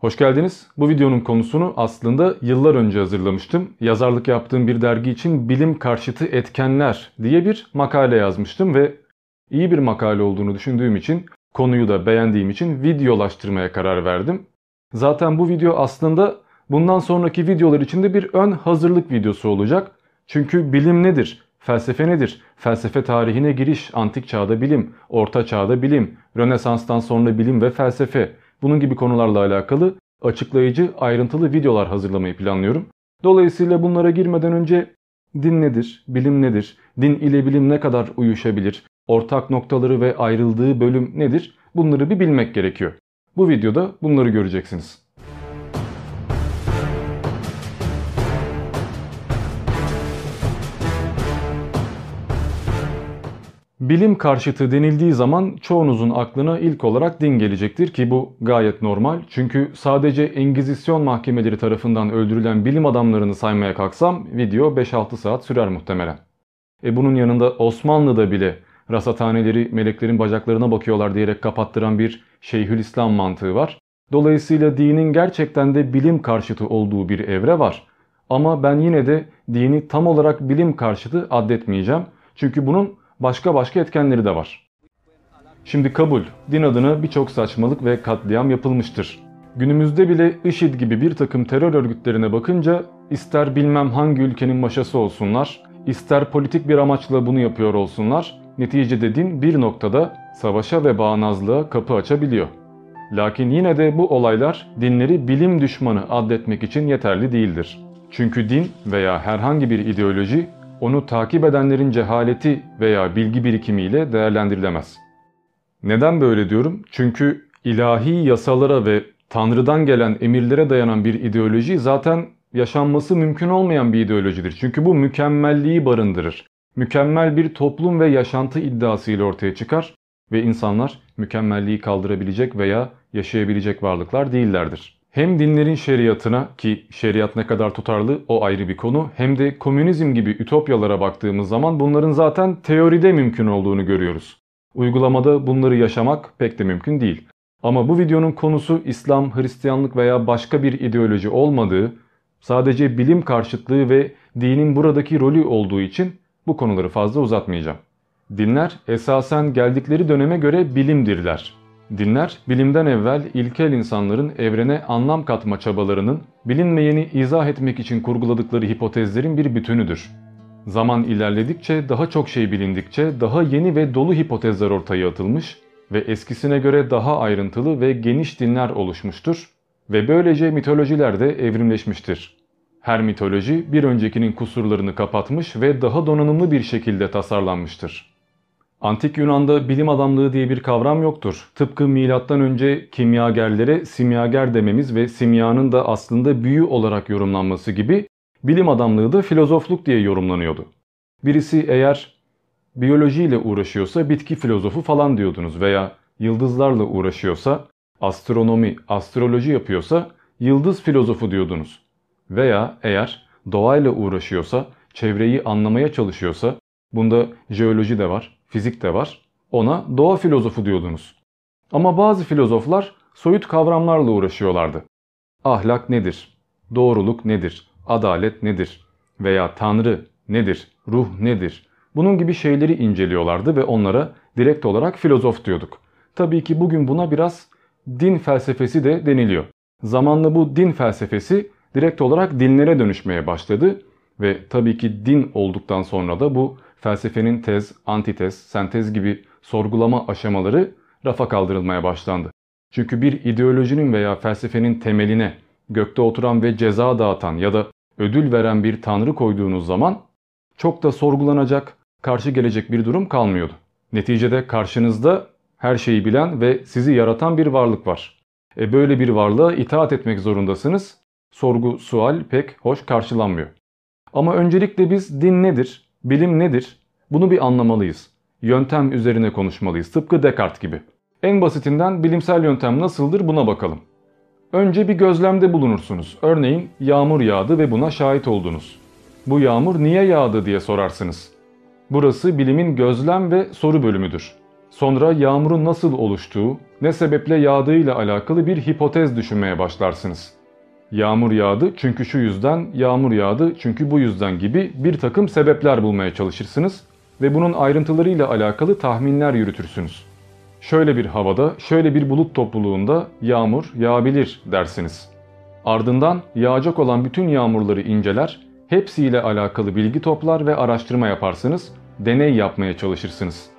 Hoş geldiniz. Bu videonun konusunu aslında yıllar önce hazırlamıştım. Yazarlık yaptığım bir dergi için bilim karşıtı etkenler diye bir makale yazmıştım ve iyi bir makale olduğunu düşündüğüm için konuyu da beğendiğim için videolaştırmaya karar verdim. Zaten bu video aslında bundan sonraki videolar için de bir ön hazırlık videosu olacak. Çünkü bilim nedir? Felsefe nedir? Felsefe tarihine giriş, antik çağda bilim, orta çağda bilim, Rönesans'tan sonra bilim ve felsefe. Bunun gibi konularla alakalı açıklayıcı, ayrıntılı videolar hazırlamayı planlıyorum. Dolayısıyla bunlara girmeden önce din nedir, bilim nedir, din ile bilim ne kadar uyuşabilir, ortak noktaları ve ayrıldığı bölüm nedir bunları bir bilmek gerekiyor. Bu videoda bunları göreceksiniz. Bilim karşıtı denildiği zaman çoğunuzun aklına ilk olarak din gelecektir ki bu gayet normal. Çünkü sadece Engizisyon mahkemeleri tarafından öldürülen bilim adamlarını saymaya kalksam video 5-6 saat sürer muhtemelen. E bunun yanında Osmanlı'da bile rasathaneleri meleklerin bacaklarına bakıyorlar diyerek kapattıran bir Şeyhülislam mantığı var. Dolayısıyla dinin gerçekten de bilim karşıtı olduğu bir evre var. Ama ben yine de dini tam olarak bilim karşıtı addetmeyeceğim. Çünkü bunun başka başka etkenleri de var. Şimdi kabul, din adına birçok saçmalık ve katliam yapılmıştır. Günümüzde bile IŞİD gibi bir takım terör örgütlerine bakınca ister bilmem hangi ülkenin maşası olsunlar, ister politik bir amaçla bunu yapıyor olsunlar, neticede din bir noktada savaşa ve bağnazlığa kapı açabiliyor. Lakin yine de bu olaylar dinleri bilim düşmanı addetmek için yeterli değildir. Çünkü din veya herhangi bir ideoloji onu takip edenlerin cehaleti veya bilgi birikimiyle değerlendirilemez. Neden böyle diyorum? Çünkü ilahi yasalara ve Tanrı'dan gelen emirlere dayanan bir ideoloji zaten yaşanması mümkün olmayan bir ideolojidir. Çünkü bu mükemmelliği barındırır. Mükemmel bir toplum ve yaşantı iddiasıyla ortaya çıkar ve insanlar mükemmelliği kaldırabilecek veya yaşayabilecek varlıklar değillerdir hem dinlerin şeriatına ki şeriat ne kadar tutarlı o ayrı bir konu hem de komünizm gibi ütopyalara baktığımız zaman bunların zaten teoride mümkün olduğunu görüyoruz. Uygulamada bunları yaşamak pek de mümkün değil. Ama bu videonun konusu İslam, Hristiyanlık veya başka bir ideoloji olmadığı, sadece bilim karşıtlığı ve dinin buradaki rolü olduğu için bu konuları fazla uzatmayacağım. Dinler esasen geldikleri döneme göre bilimdirler. Dinler, bilimden evvel ilkel insanların evrene anlam katma çabalarının bilinmeyeni izah etmek için kurguladıkları hipotezlerin bir bütünüdür. Zaman ilerledikçe, daha çok şey bilindikçe daha yeni ve dolu hipotezler ortaya atılmış ve eskisine göre daha ayrıntılı ve geniş dinler oluşmuştur ve böylece mitolojiler de evrimleşmiştir. Her mitoloji bir öncekinin kusurlarını kapatmış ve daha donanımlı bir şekilde tasarlanmıştır. Antik Yunan'da bilim adamlığı diye bir kavram yoktur. Tıpkı milattan önce kimyagerlere simyager dememiz ve simyanın da aslında büyü olarak yorumlanması gibi bilim adamlığı da filozofluk diye yorumlanıyordu. Birisi eğer biyolojiyle uğraşıyorsa bitki filozofu falan diyordunuz veya yıldızlarla uğraşıyorsa astronomi, astroloji yapıyorsa yıldız filozofu diyordunuz. Veya eğer doğayla uğraşıyorsa, çevreyi anlamaya çalışıyorsa bunda jeoloji de var, fizik de var. Ona doğa filozofu diyordunuz. Ama bazı filozoflar soyut kavramlarla uğraşıyorlardı. Ahlak nedir? Doğruluk nedir? Adalet nedir? Veya Tanrı nedir? Ruh nedir? Bunun gibi şeyleri inceliyorlardı ve onlara direkt olarak filozof diyorduk. Tabii ki bugün buna biraz din felsefesi de deniliyor. Zamanla bu din felsefesi direkt olarak dinlere dönüşmeye başladı ve tabii ki din olduktan sonra da bu felsefenin tez, antitez, sentez gibi sorgulama aşamaları rafa kaldırılmaya başlandı. Çünkü bir ideolojinin veya felsefenin temeline gökte oturan ve ceza dağıtan ya da ödül veren bir tanrı koyduğunuz zaman çok da sorgulanacak, karşı gelecek bir durum kalmıyordu. Neticede karşınızda her şeyi bilen ve sizi yaratan bir varlık var. E böyle bir varlığa itaat etmek zorundasınız. Sorgu, sual pek hoş karşılanmıyor. Ama öncelikle biz din nedir, Bilim nedir? Bunu bir anlamalıyız. Yöntem üzerine konuşmalıyız. Tıpkı Descartes gibi. En basitinden bilimsel yöntem nasıldır buna bakalım. Önce bir gözlemde bulunursunuz. Örneğin yağmur yağdı ve buna şahit oldunuz. Bu yağmur niye yağdı diye sorarsınız. Burası bilimin gözlem ve soru bölümüdür. Sonra yağmurun nasıl oluştuğu, ne sebeple yağdığıyla alakalı bir hipotez düşünmeye başlarsınız. Yağmur yağdı çünkü şu yüzden, yağmur yağdı çünkü bu yüzden gibi bir takım sebepler bulmaya çalışırsınız ve bunun ayrıntılarıyla alakalı tahminler yürütürsünüz. Şöyle bir havada, şöyle bir bulut topluluğunda yağmur yağabilir dersiniz. Ardından yağacak olan bütün yağmurları inceler, hepsiyle alakalı bilgi toplar ve araştırma yaparsınız, deney yapmaya çalışırsınız.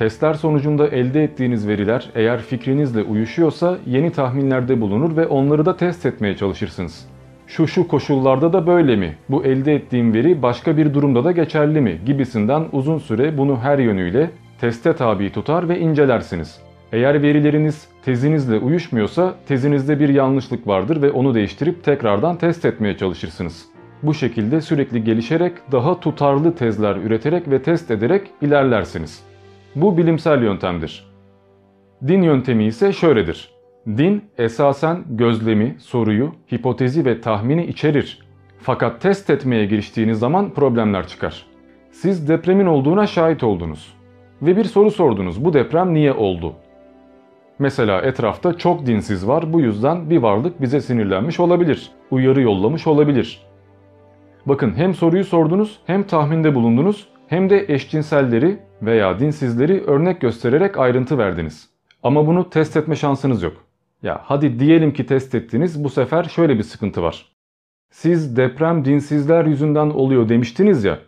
Testler sonucunda elde ettiğiniz veriler eğer fikrinizle uyuşuyorsa yeni tahminlerde bulunur ve onları da test etmeye çalışırsınız. Şu şu koşullarda da böyle mi? Bu elde ettiğim veri başka bir durumda da geçerli mi? gibisinden uzun süre bunu her yönüyle teste tabi tutar ve incelersiniz. Eğer verileriniz tezinizle uyuşmuyorsa tezinizde bir yanlışlık vardır ve onu değiştirip tekrardan test etmeye çalışırsınız. Bu şekilde sürekli gelişerek daha tutarlı tezler üreterek ve test ederek ilerlersiniz. Bu bilimsel yöntemdir. Din yöntemi ise şöyledir. Din esasen gözlemi, soruyu, hipotezi ve tahmini içerir. Fakat test etmeye giriştiğiniz zaman problemler çıkar. Siz depremin olduğuna şahit oldunuz. Ve bir soru sordunuz. Bu deprem niye oldu? Mesela etrafta çok dinsiz var. Bu yüzden bir varlık bize sinirlenmiş olabilir. Uyarı yollamış olabilir. Bakın hem soruyu sordunuz hem tahminde bulundunuz hem de eşcinselleri veya dinsizleri örnek göstererek ayrıntı verdiniz. Ama bunu test etme şansınız yok. Ya hadi diyelim ki test ettiniz bu sefer şöyle bir sıkıntı var. Siz deprem dinsizler yüzünden oluyor demiştiniz ya.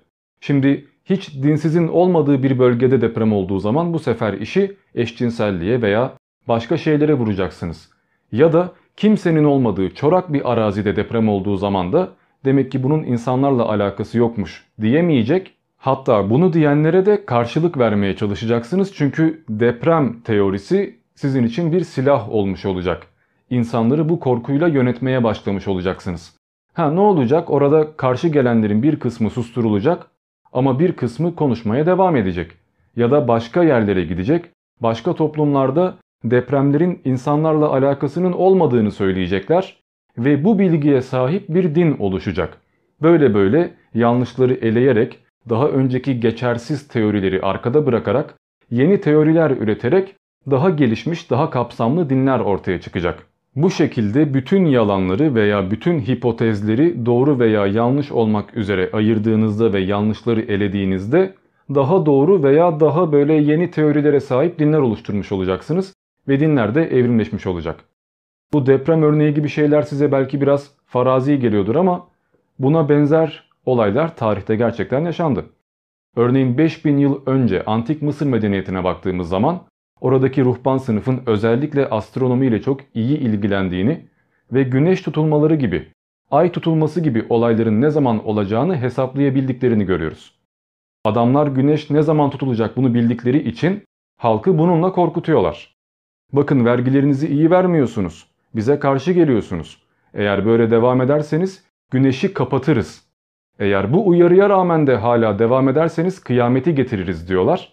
Şimdi hiç dinsizin olmadığı bir bölgede deprem olduğu zaman bu sefer işi eşcinselliğe veya başka şeylere vuracaksınız. Ya da kimsenin olmadığı çorak bir arazide deprem olduğu zaman da demek ki bunun insanlarla alakası yokmuş diyemeyecek. Hatta bunu diyenlere de karşılık vermeye çalışacaksınız çünkü deprem teorisi sizin için bir silah olmuş olacak. İnsanları bu korkuyla yönetmeye başlamış olacaksınız. Ha ne olacak? Orada karşı gelenlerin bir kısmı susturulacak ama bir kısmı konuşmaya devam edecek. Ya da başka yerlere gidecek, başka toplumlarda depremlerin insanlarla alakasının olmadığını söyleyecekler ve bu bilgiye sahip bir din oluşacak. Böyle böyle yanlışları eleyerek, daha önceki geçersiz teorileri arkada bırakarak, yeni teoriler üreterek daha gelişmiş, daha kapsamlı dinler ortaya çıkacak. Bu şekilde bütün yalanları veya bütün hipotezleri doğru veya yanlış olmak üzere ayırdığınızda ve yanlışları elediğinizde daha doğru veya daha böyle yeni teorilere sahip dinler oluşturmuş olacaksınız ve dinler de evrimleşmiş olacak. Bu deprem örneği gibi şeyler size belki biraz farazi geliyordur ama buna benzer olaylar tarihte gerçekten yaşandı. Örneğin 5000 yıl önce antik Mısır medeniyetine baktığımız zaman oradaki ruhban sınıfın özellikle astronomi ile çok iyi ilgilendiğini ve güneş tutulmaları gibi, ay tutulması gibi olayların ne zaman olacağını hesaplayabildiklerini görüyoruz. Adamlar güneş ne zaman tutulacak bunu bildikleri için halkı bununla korkutuyorlar. Bakın vergilerinizi iyi vermiyorsunuz. Bize karşı geliyorsunuz. Eğer böyle devam ederseniz güneşi kapatırız. Eğer bu uyarıya rağmen de hala devam ederseniz kıyameti getiririz diyorlar.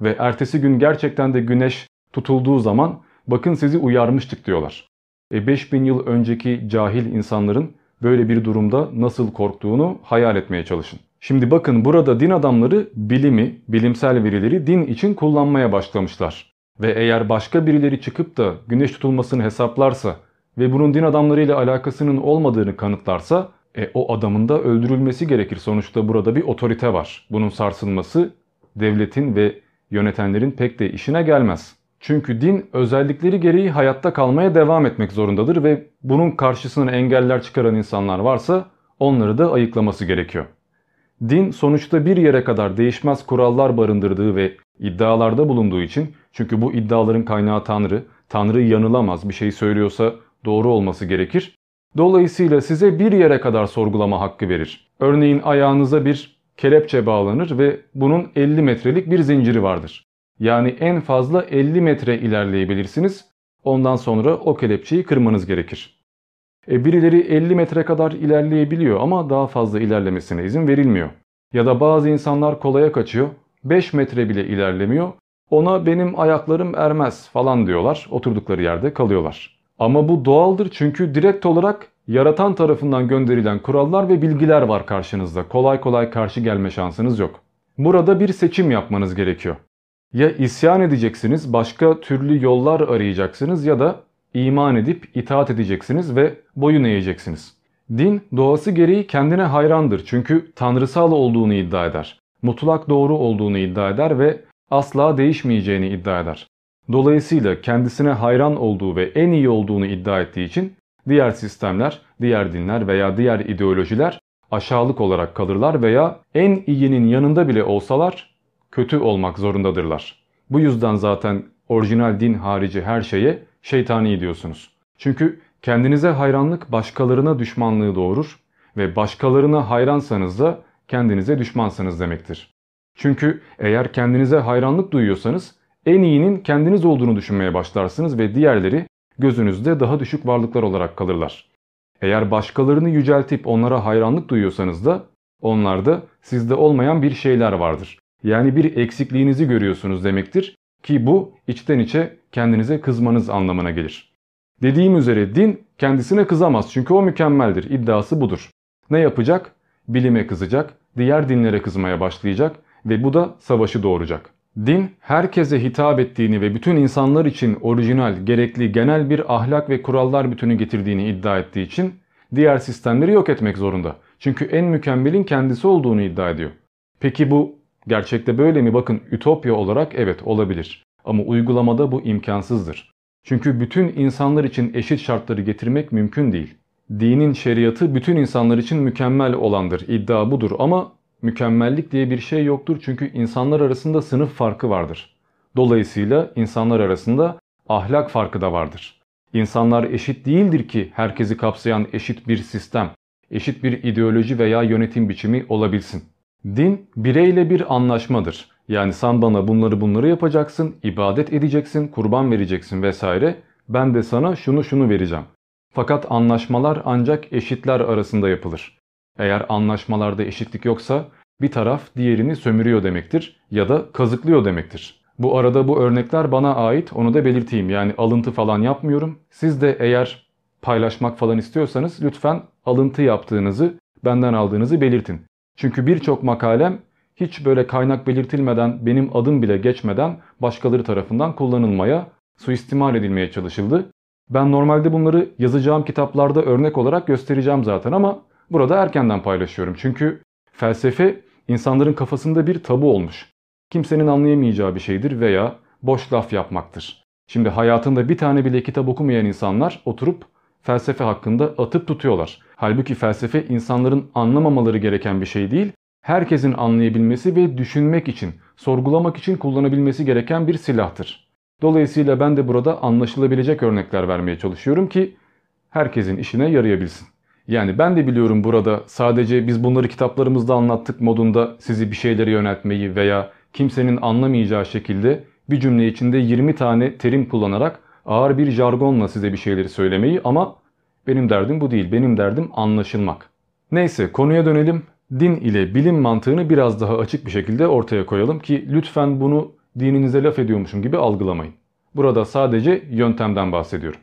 Ve ertesi gün gerçekten de güneş tutulduğu zaman bakın sizi uyarmıştık diyorlar. E 5000 yıl önceki cahil insanların böyle bir durumda nasıl korktuğunu hayal etmeye çalışın. Şimdi bakın burada din adamları bilimi, bilimsel verileri din için kullanmaya başlamışlar. Ve eğer başka birileri çıkıp da güneş tutulmasını hesaplarsa ve bunun din adamlarıyla alakasının olmadığını kanıtlarsa e, o adamın da öldürülmesi gerekir. Sonuçta burada bir otorite var. Bunun sarsılması devletin ve yönetenlerin pek de işine gelmez. Çünkü din özellikleri gereği hayatta kalmaya devam etmek zorundadır ve bunun karşısına engeller çıkaran insanlar varsa onları da ayıklaması gerekiyor. Din sonuçta bir yere kadar değişmez kurallar barındırdığı ve iddialarda bulunduğu için çünkü bu iddiaların kaynağı Tanrı, Tanrı yanılamaz bir şey söylüyorsa doğru olması gerekir. Dolayısıyla size bir yere kadar sorgulama hakkı verir. Örneğin ayağınıza bir kelepçe bağlanır ve bunun 50 metrelik bir zinciri vardır. Yani en fazla 50 metre ilerleyebilirsiniz. Ondan sonra o kelepçeyi kırmanız gerekir. E birileri 50 metre kadar ilerleyebiliyor ama daha fazla ilerlemesine izin verilmiyor. Ya da bazı insanlar kolaya kaçıyor. 5 metre bile ilerlemiyor. Ona benim ayaklarım ermez falan diyorlar. Oturdukları yerde kalıyorlar. Ama bu doğaldır çünkü direkt olarak yaratan tarafından gönderilen kurallar ve bilgiler var karşınızda. Kolay kolay karşı gelme şansınız yok. Burada bir seçim yapmanız gerekiyor. Ya isyan edeceksiniz, başka türlü yollar arayacaksınız ya da iman edip itaat edeceksiniz ve boyun eğeceksiniz. Din doğası gereği kendine hayrandır çünkü tanrısal olduğunu iddia eder. Mutlak doğru olduğunu iddia eder ve asla değişmeyeceğini iddia eder. Dolayısıyla kendisine hayran olduğu ve en iyi olduğunu iddia ettiği için diğer sistemler, diğer dinler veya diğer ideolojiler aşağılık olarak kalırlar veya en iyinin yanında bile olsalar kötü olmak zorundadırlar. Bu yüzden zaten orijinal din harici her şeye şeytani diyorsunuz. Çünkü kendinize hayranlık başkalarına düşmanlığı doğurur ve başkalarına hayransanız da kendinize düşmansınız demektir. Çünkü eğer kendinize hayranlık duyuyorsanız en iyinin kendiniz olduğunu düşünmeye başlarsınız ve diğerleri gözünüzde daha düşük varlıklar olarak kalırlar. Eğer başkalarını yüceltip onlara hayranlık duyuyorsanız da onlarda sizde olmayan bir şeyler vardır. Yani bir eksikliğinizi görüyorsunuz demektir ki bu içten içe kendinize kızmanız anlamına gelir. Dediğim üzere din kendisine kızamaz çünkü o mükemmeldir. İddiası budur. Ne yapacak? Bilime kızacak, diğer dinlere kızmaya başlayacak ve bu da savaşı doğuracak. Din herkese hitap ettiğini ve bütün insanlar için orijinal, gerekli, genel bir ahlak ve kurallar bütünü getirdiğini iddia ettiği için diğer sistemleri yok etmek zorunda. Çünkü en mükemmelin kendisi olduğunu iddia ediyor. Peki bu gerçekte böyle mi? Bakın ütopya olarak evet olabilir. Ama uygulamada bu imkansızdır. Çünkü bütün insanlar için eşit şartları getirmek mümkün değil. Dinin şeriatı bütün insanlar için mükemmel olandır. İddia budur ama mükemmellik diye bir şey yoktur çünkü insanlar arasında sınıf farkı vardır. Dolayısıyla insanlar arasında ahlak farkı da vardır. İnsanlar eşit değildir ki herkesi kapsayan eşit bir sistem, eşit bir ideoloji veya yönetim biçimi olabilsin. Din bireyle bir anlaşmadır. Yani sen bana bunları bunları yapacaksın, ibadet edeceksin, kurban vereceksin vesaire. Ben de sana şunu şunu vereceğim. Fakat anlaşmalar ancak eşitler arasında yapılır. Eğer anlaşmalarda eşitlik yoksa bir taraf diğerini sömürüyor demektir ya da kazıklıyor demektir. Bu arada bu örnekler bana ait onu da belirteyim. Yani alıntı falan yapmıyorum. Siz de eğer paylaşmak falan istiyorsanız lütfen alıntı yaptığınızı, benden aldığınızı belirtin. Çünkü birçok makalem hiç böyle kaynak belirtilmeden, benim adım bile geçmeden başkaları tarafından kullanılmaya, suistimal edilmeye çalışıldı. Ben normalde bunları yazacağım kitaplarda örnek olarak göstereceğim zaten ama burada erkenden paylaşıyorum. Çünkü felsefe insanların kafasında bir tabu olmuş. Kimsenin anlayamayacağı bir şeydir veya boş laf yapmaktır. Şimdi hayatında bir tane bile kitap okumayan insanlar oturup felsefe hakkında atıp tutuyorlar. Halbuki felsefe insanların anlamamaları gereken bir şey değil, herkesin anlayabilmesi ve düşünmek için, sorgulamak için kullanabilmesi gereken bir silahtır. Dolayısıyla ben de burada anlaşılabilecek örnekler vermeye çalışıyorum ki herkesin işine yarayabilsin. Yani ben de biliyorum burada sadece biz bunları kitaplarımızda anlattık modunda sizi bir şeylere yöneltmeyi veya kimsenin anlamayacağı şekilde bir cümle içinde 20 tane terim kullanarak ağır bir jargonla size bir şeyleri söylemeyi ama benim derdim bu değil. Benim derdim anlaşılmak. Neyse konuya dönelim. Din ile bilim mantığını biraz daha açık bir şekilde ortaya koyalım ki lütfen bunu dininize laf ediyormuşum gibi algılamayın. Burada sadece yöntemden bahsediyorum.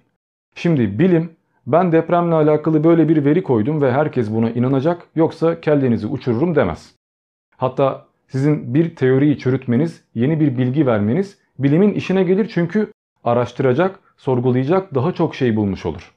Şimdi bilim ben depremle alakalı böyle bir veri koydum ve herkes buna inanacak yoksa kellenizi uçururum demez. Hatta sizin bir teoriyi çürütmeniz, yeni bir bilgi vermeniz bilimin işine gelir çünkü araştıracak, sorgulayacak daha çok şey bulmuş olur.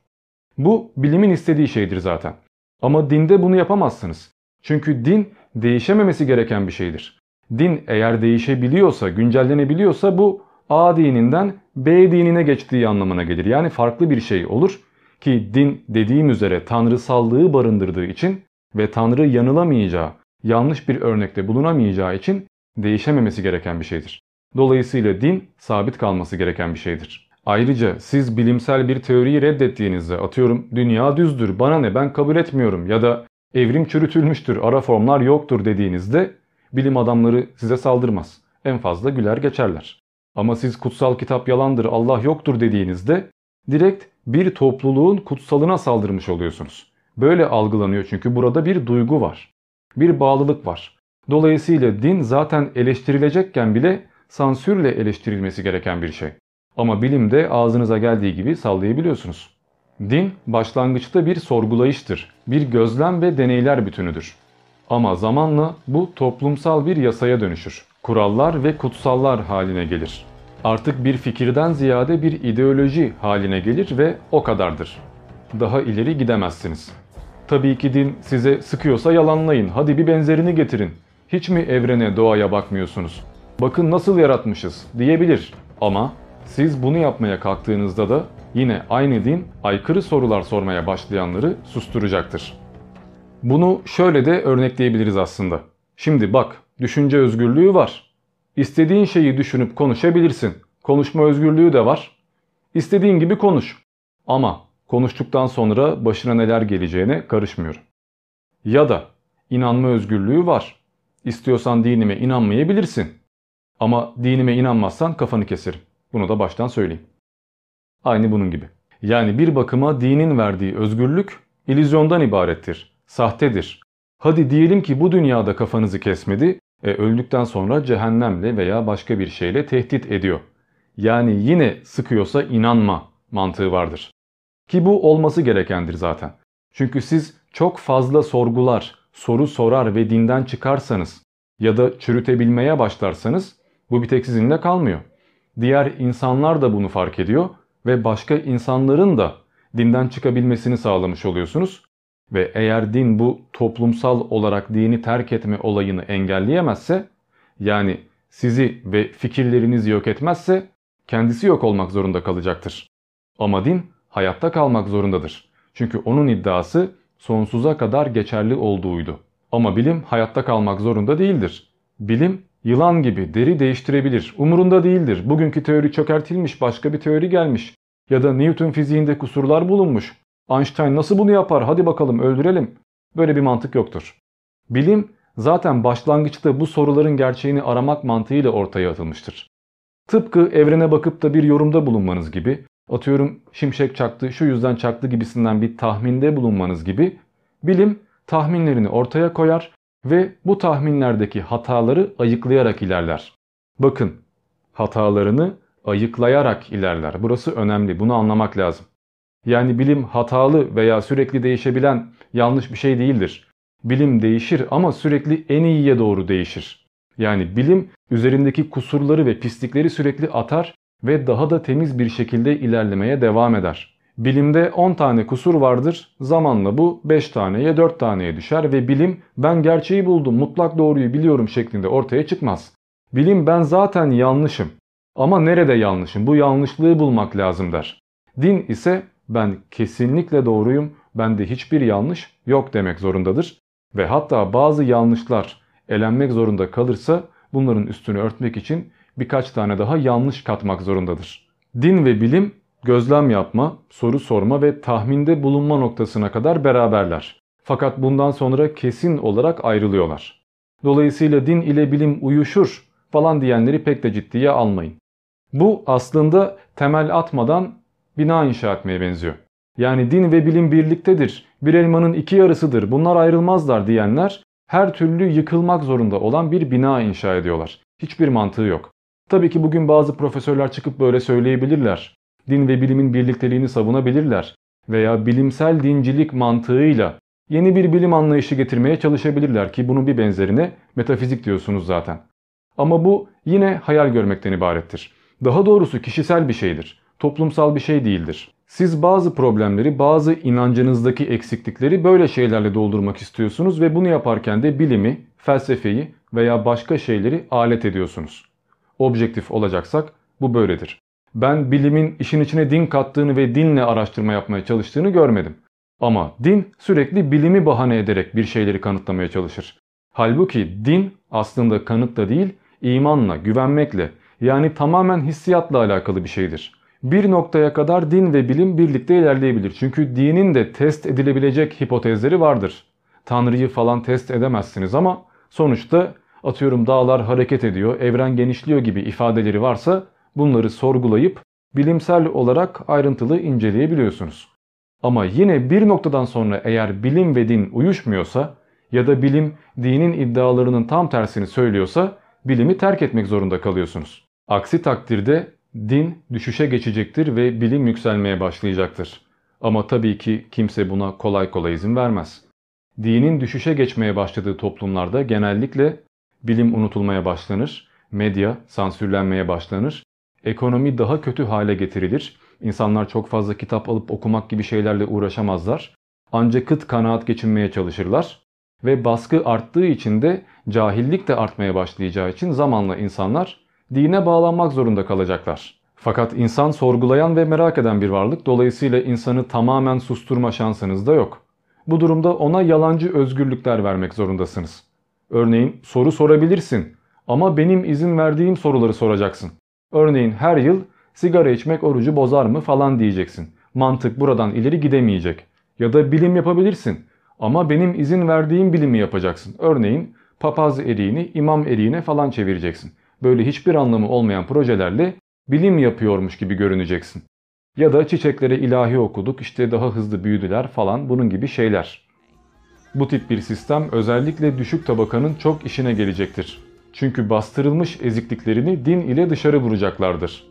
Bu bilimin istediği şeydir zaten. Ama dinde bunu yapamazsınız. Çünkü din değişememesi gereken bir şeydir. Din eğer değişebiliyorsa, güncellenebiliyorsa bu A dininden B dinine geçtiği anlamına gelir. Yani farklı bir şey olur ki din dediğim üzere tanrısallığı barındırdığı için ve tanrı yanılamayacağı, yanlış bir örnekte bulunamayacağı için değişememesi gereken bir şeydir. Dolayısıyla din sabit kalması gereken bir şeydir. Ayrıca siz bilimsel bir teoriyi reddettiğinizde atıyorum dünya düzdür bana ne ben kabul etmiyorum ya da evrim çürütülmüştür ara formlar yoktur dediğinizde bilim adamları size saldırmaz. En fazla güler geçerler. Ama siz kutsal kitap yalandır Allah yoktur dediğinizde direkt bir topluluğun kutsalına saldırmış oluyorsunuz. Böyle algılanıyor çünkü burada bir duygu var. Bir bağlılık var. Dolayısıyla din zaten eleştirilecekken bile sansürle eleştirilmesi gereken bir şey. Ama bilimde ağzınıza geldiği gibi sallayabiliyorsunuz. Din başlangıçta bir sorgulayıştır, bir gözlem ve deneyler bütünüdür. Ama zamanla bu toplumsal bir yasaya dönüşür. kurallar ve kutsallar haline gelir. Artık bir fikirden ziyade bir ideoloji haline gelir ve o kadardır. Daha ileri gidemezsiniz. Tabii ki din size sıkıyorsa yalanlayın. Hadi bir benzerini getirin. Hiç mi evrene, doğaya bakmıyorsunuz? Bakın nasıl yaratmışız diyebilir. Ama siz bunu yapmaya kalktığınızda da yine aynı din aykırı sorular sormaya başlayanları susturacaktır. Bunu şöyle de örnekleyebiliriz aslında. Şimdi bak, düşünce özgürlüğü var. İstediğin şeyi düşünüp konuşabilirsin. Konuşma özgürlüğü de var. İstediğin gibi konuş. Ama konuştuktan sonra başına neler geleceğine karışmıyorum. Ya da inanma özgürlüğü var. İstiyorsan dinime inanmayabilirsin. Ama dinime inanmazsan kafanı keserim. Bunu da baştan söyleyeyim. Aynı bunun gibi. Yani bir bakıma dinin verdiği özgürlük illüzyondan ibarettir. Sahtedir. Hadi diyelim ki bu dünyada kafanızı kesmedi, e, öldükten sonra cehennemle veya başka bir şeyle tehdit ediyor. Yani yine sıkıyorsa inanma mantığı vardır. Ki bu olması gerekendir zaten. Çünkü siz çok fazla sorgular, soru sorar ve dinden çıkarsanız ya da çürütebilmeye başlarsanız bu bir tek sizinle kalmıyor. Diğer insanlar da bunu fark ediyor ve başka insanların da dinden çıkabilmesini sağlamış oluyorsunuz. Ve eğer din bu toplumsal olarak dini terk etme olayını engelleyemezse yani sizi ve fikirlerinizi yok etmezse kendisi yok olmak zorunda kalacaktır. Ama din hayatta kalmak zorundadır. Çünkü onun iddiası sonsuza kadar geçerli olduğuydu. Ama bilim hayatta kalmak zorunda değildir. Bilim yılan gibi deri değiştirebilir. Umurunda değildir. Bugünkü teori çökertilmiş başka bir teori gelmiş. Ya da Newton fiziğinde kusurlar bulunmuş. Einstein nasıl bunu yapar hadi bakalım öldürelim. Böyle bir mantık yoktur. Bilim zaten başlangıçta bu soruların gerçeğini aramak mantığıyla ortaya atılmıştır. Tıpkı evrene bakıp da bir yorumda bulunmanız gibi, atıyorum şimşek çaktı şu yüzden çaktı gibisinden bir tahminde bulunmanız gibi, bilim tahminlerini ortaya koyar ve bu tahminlerdeki hataları ayıklayarak ilerler. Bakın hatalarını ayıklayarak ilerler. Burası önemli bunu anlamak lazım. Yani bilim hatalı veya sürekli değişebilen yanlış bir şey değildir. Bilim değişir ama sürekli en iyiye doğru değişir. Yani bilim üzerindeki kusurları ve pislikleri sürekli atar ve daha da temiz bir şekilde ilerlemeye devam eder. Bilimde 10 tane kusur vardır. Zamanla bu 5 taneye 4 taneye düşer ve bilim ben gerçeği buldum, mutlak doğruyu biliyorum şeklinde ortaya çıkmaz. Bilim ben zaten yanlışım. Ama nerede yanlışım? Bu yanlışlığı bulmak lazım der. Din ise ben kesinlikle doğruyum, bende hiçbir yanlış yok demek zorundadır. Ve hatta bazı yanlışlar elenmek zorunda kalırsa bunların üstünü örtmek için birkaç tane daha yanlış katmak zorundadır. Din ve bilim gözlem yapma, soru sorma ve tahminde bulunma noktasına kadar beraberler. Fakat bundan sonra kesin olarak ayrılıyorlar. Dolayısıyla din ile bilim uyuşur falan diyenleri pek de ciddiye almayın. Bu aslında temel atmadan bina inşa etmeye benziyor. Yani din ve bilim birliktedir, bir elmanın iki yarısıdır, bunlar ayrılmazlar diyenler her türlü yıkılmak zorunda olan bir bina inşa ediyorlar. Hiçbir mantığı yok. Tabii ki bugün bazı profesörler çıkıp böyle söyleyebilirler. Din ve bilimin birlikteliğini savunabilirler. Veya bilimsel dincilik mantığıyla yeni bir bilim anlayışı getirmeye çalışabilirler ki bunun bir benzerine metafizik diyorsunuz zaten. Ama bu yine hayal görmekten ibarettir. Daha doğrusu kişisel bir şeydir. Toplumsal bir şey değildir. Siz bazı problemleri, bazı inancınızdaki eksiklikleri böyle şeylerle doldurmak istiyorsunuz ve bunu yaparken de bilimi, felsefeyi veya başka şeyleri alet ediyorsunuz. Objektif olacaksak bu böyledir. Ben bilimin işin içine din kattığını ve dinle araştırma yapmaya çalıştığını görmedim. Ama din sürekli bilimi bahane ederek bir şeyleri kanıtlamaya çalışır. Halbuki din aslında kanıtla değil, imanla, güvenmekle yani tamamen hissiyatla alakalı bir şeydir. Bir noktaya kadar din ve bilim birlikte ilerleyebilir. Çünkü dinin de test edilebilecek hipotezleri vardır. Tanrı'yı falan test edemezsiniz ama sonuçta atıyorum dağlar hareket ediyor, evren genişliyor gibi ifadeleri varsa bunları sorgulayıp bilimsel olarak ayrıntılı inceleyebiliyorsunuz. Ama yine bir noktadan sonra eğer bilim ve din uyuşmuyorsa ya da bilim dinin iddialarının tam tersini söylüyorsa bilimi terk etmek zorunda kalıyorsunuz. Aksi takdirde din düşüşe geçecektir ve bilim yükselmeye başlayacaktır. Ama tabii ki kimse buna kolay kolay izin vermez. Dinin düşüşe geçmeye başladığı toplumlarda genellikle bilim unutulmaya başlanır Medya sansürlenmeye başlanır. Ekonomi daha kötü hale getirilir. İnsanlar çok fazla kitap alıp okumak gibi şeylerle uğraşamazlar. Ancak kıt kanaat geçinmeye çalışırlar. Ve baskı arttığı için de cahillik de artmaya başlayacağı için zamanla insanlar dine bağlanmak zorunda kalacaklar. Fakat insan sorgulayan ve merak eden bir varlık dolayısıyla insanı tamamen susturma şansınız da yok. Bu durumda ona yalancı özgürlükler vermek zorundasınız. Örneğin soru sorabilirsin ama benim izin verdiğim soruları soracaksın. Örneğin her yıl sigara içmek orucu bozar mı falan diyeceksin. Mantık buradan ileri gidemeyecek. Ya da bilim yapabilirsin ama benim izin verdiğim bilimi yapacaksın. Örneğin papaz eriğini imam eriğine falan çevireceksin. Böyle hiçbir anlamı olmayan projelerle bilim yapıyormuş gibi görüneceksin. Ya da çiçeklere ilahi okuduk işte daha hızlı büyüdüler falan bunun gibi şeyler. Bu tip bir sistem özellikle düşük tabakanın çok işine gelecektir. Çünkü bastırılmış ezikliklerini din ile dışarı vuracaklardır.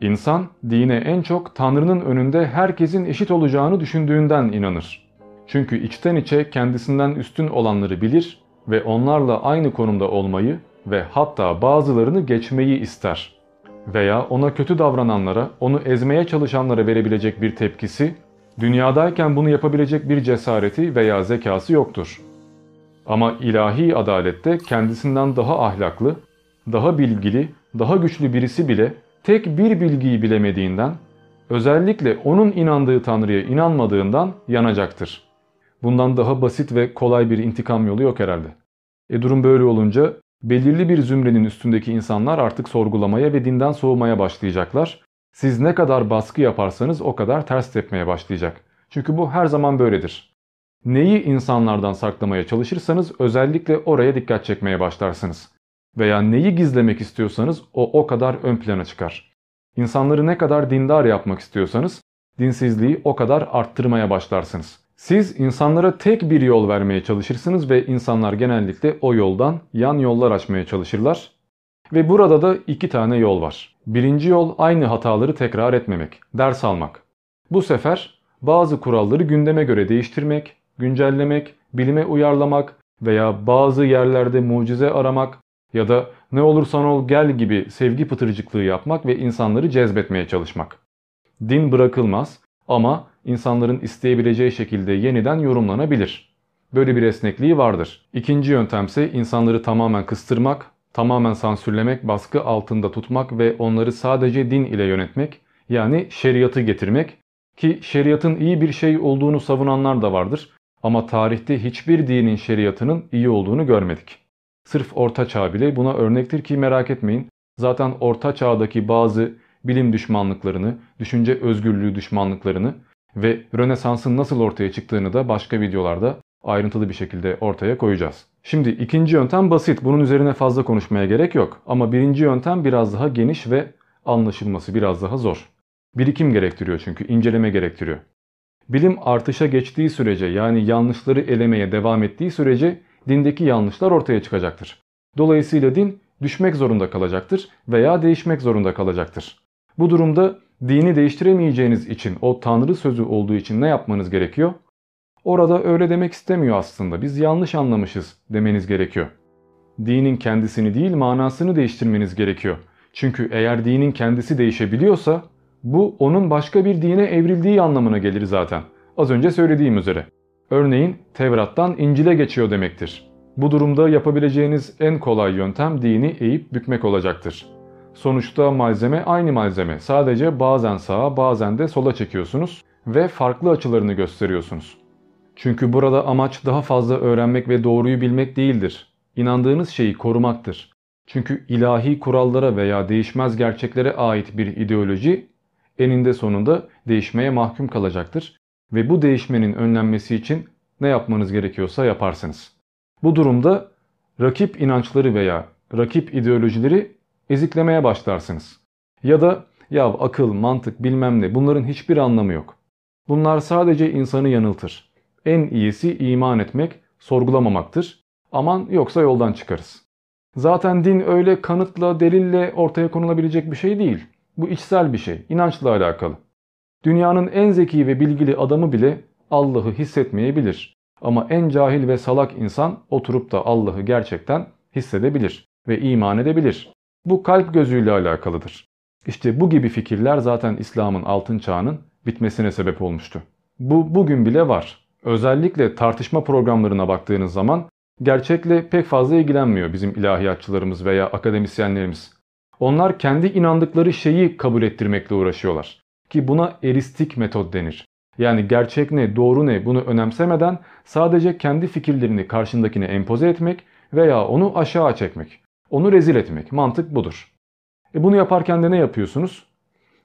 İnsan dine en çok Tanrı'nın önünde herkesin eşit olacağını düşündüğünden inanır. Çünkü içten içe kendisinden üstün olanları bilir ve onlarla aynı konumda olmayı ve hatta bazılarını geçmeyi ister. Veya ona kötü davrananlara, onu ezmeye çalışanlara verebilecek bir tepkisi, dünyadayken bunu yapabilecek bir cesareti veya zekası yoktur. Ama ilahi adalette kendisinden daha ahlaklı, daha bilgili, daha güçlü birisi bile tek bir bilgiyi bilemediğinden, özellikle onun inandığı Tanrı'ya inanmadığından yanacaktır. Bundan daha basit ve kolay bir intikam yolu yok herhalde. E durum böyle olunca belirli bir zümrenin üstündeki insanlar artık sorgulamaya ve dinden soğumaya başlayacaklar. Siz ne kadar baskı yaparsanız o kadar ters tepmeye başlayacak. Çünkü bu her zaman böyledir. Neyi insanlardan saklamaya çalışırsanız özellikle oraya dikkat çekmeye başlarsınız. Veya neyi gizlemek istiyorsanız o o kadar ön plana çıkar. İnsanları ne kadar dindar yapmak istiyorsanız dinsizliği o kadar arttırmaya başlarsınız. Siz insanlara tek bir yol vermeye çalışırsınız ve insanlar genellikle o yoldan yan yollar açmaya çalışırlar. Ve burada da iki tane yol var. Birinci yol aynı hataları tekrar etmemek, ders almak. Bu sefer bazı kuralları gündeme göre değiştirmek, güncellemek, bilime uyarlamak veya bazı yerlerde mucize aramak ya da ne olursan ol gel gibi sevgi pıtırcıklığı yapmak ve insanları cezbetmeye çalışmak. Din bırakılmaz ama insanların isteyebileceği şekilde yeniden yorumlanabilir. Böyle bir esnekliği vardır. İkinci yöntemse insanları tamamen kıstırmak, tamamen sansürlemek, baskı altında tutmak ve onları sadece din ile yönetmek yani şeriatı getirmek ki şeriatın iyi bir şey olduğunu savunanlar da vardır ama tarihte hiçbir dinin şeriatının iyi olduğunu görmedik. Sırf Orta Çağ bile buna örnektir ki merak etmeyin. Zaten Orta Çağ'daki bazı bilim düşmanlıklarını, düşünce özgürlüğü düşmanlıklarını ve Rönesans'ın nasıl ortaya çıktığını da başka videolarda ayrıntılı bir şekilde ortaya koyacağız. Şimdi ikinci yöntem basit. Bunun üzerine fazla konuşmaya gerek yok. Ama birinci yöntem biraz daha geniş ve anlaşılması biraz daha zor. Birikim gerektiriyor çünkü, inceleme gerektiriyor. Bilim artışa geçtiği sürece yani yanlışları elemeye devam ettiği sürece dindeki yanlışlar ortaya çıkacaktır. Dolayısıyla din düşmek zorunda kalacaktır veya değişmek zorunda kalacaktır. Bu durumda dini değiştiremeyeceğiniz için o tanrı sözü olduğu için ne yapmanız gerekiyor? Orada öyle demek istemiyor aslında. Biz yanlış anlamışız demeniz gerekiyor. Dinin kendisini değil manasını değiştirmeniz gerekiyor. Çünkü eğer dinin kendisi değişebiliyorsa bu onun başka bir dine evrildiği anlamına gelir zaten. Az önce söylediğim üzere. Örneğin Tevrat'tan İncil'e geçiyor demektir. Bu durumda yapabileceğiniz en kolay yöntem dini eğip bükmek olacaktır. Sonuçta malzeme aynı malzeme. Sadece bazen sağa bazen de sola çekiyorsunuz ve farklı açılarını gösteriyorsunuz. Çünkü burada amaç daha fazla öğrenmek ve doğruyu bilmek değildir. İnandığınız şeyi korumaktır. Çünkü ilahi kurallara veya değişmez gerçeklere ait bir ideoloji eninde sonunda değişmeye mahkum kalacaktır ve bu değişmenin önlenmesi için ne yapmanız gerekiyorsa yaparsınız. Bu durumda rakip inançları veya rakip ideolojileri eziklemeye başlarsınız. Ya da ya akıl, mantık bilmem ne bunların hiçbir anlamı yok. Bunlar sadece insanı yanıltır. En iyisi iman etmek, sorgulamamaktır. Aman yoksa yoldan çıkarız. Zaten din öyle kanıtla, delille ortaya konulabilecek bir şey değil. Bu içsel bir şey, inançla alakalı. Dünyanın en zeki ve bilgili adamı bile Allah'ı hissetmeyebilir. Ama en cahil ve salak insan oturup da Allah'ı gerçekten hissedebilir ve iman edebilir. Bu kalp gözüyle alakalıdır. İşte bu gibi fikirler zaten İslam'ın altın çağının bitmesine sebep olmuştu. Bu bugün bile var. Özellikle tartışma programlarına baktığınız zaman gerçekle pek fazla ilgilenmiyor bizim ilahiyatçılarımız veya akademisyenlerimiz. Onlar kendi inandıkları şeyi kabul ettirmekle uğraşıyorlar. Ki buna eristik metot denir. Yani gerçek ne, doğru ne bunu önemsemeden sadece kendi fikirlerini karşındakine empoze etmek veya onu aşağı çekmek. Onu rezil etmek. Mantık budur. E bunu yaparken de ne yapıyorsunuz?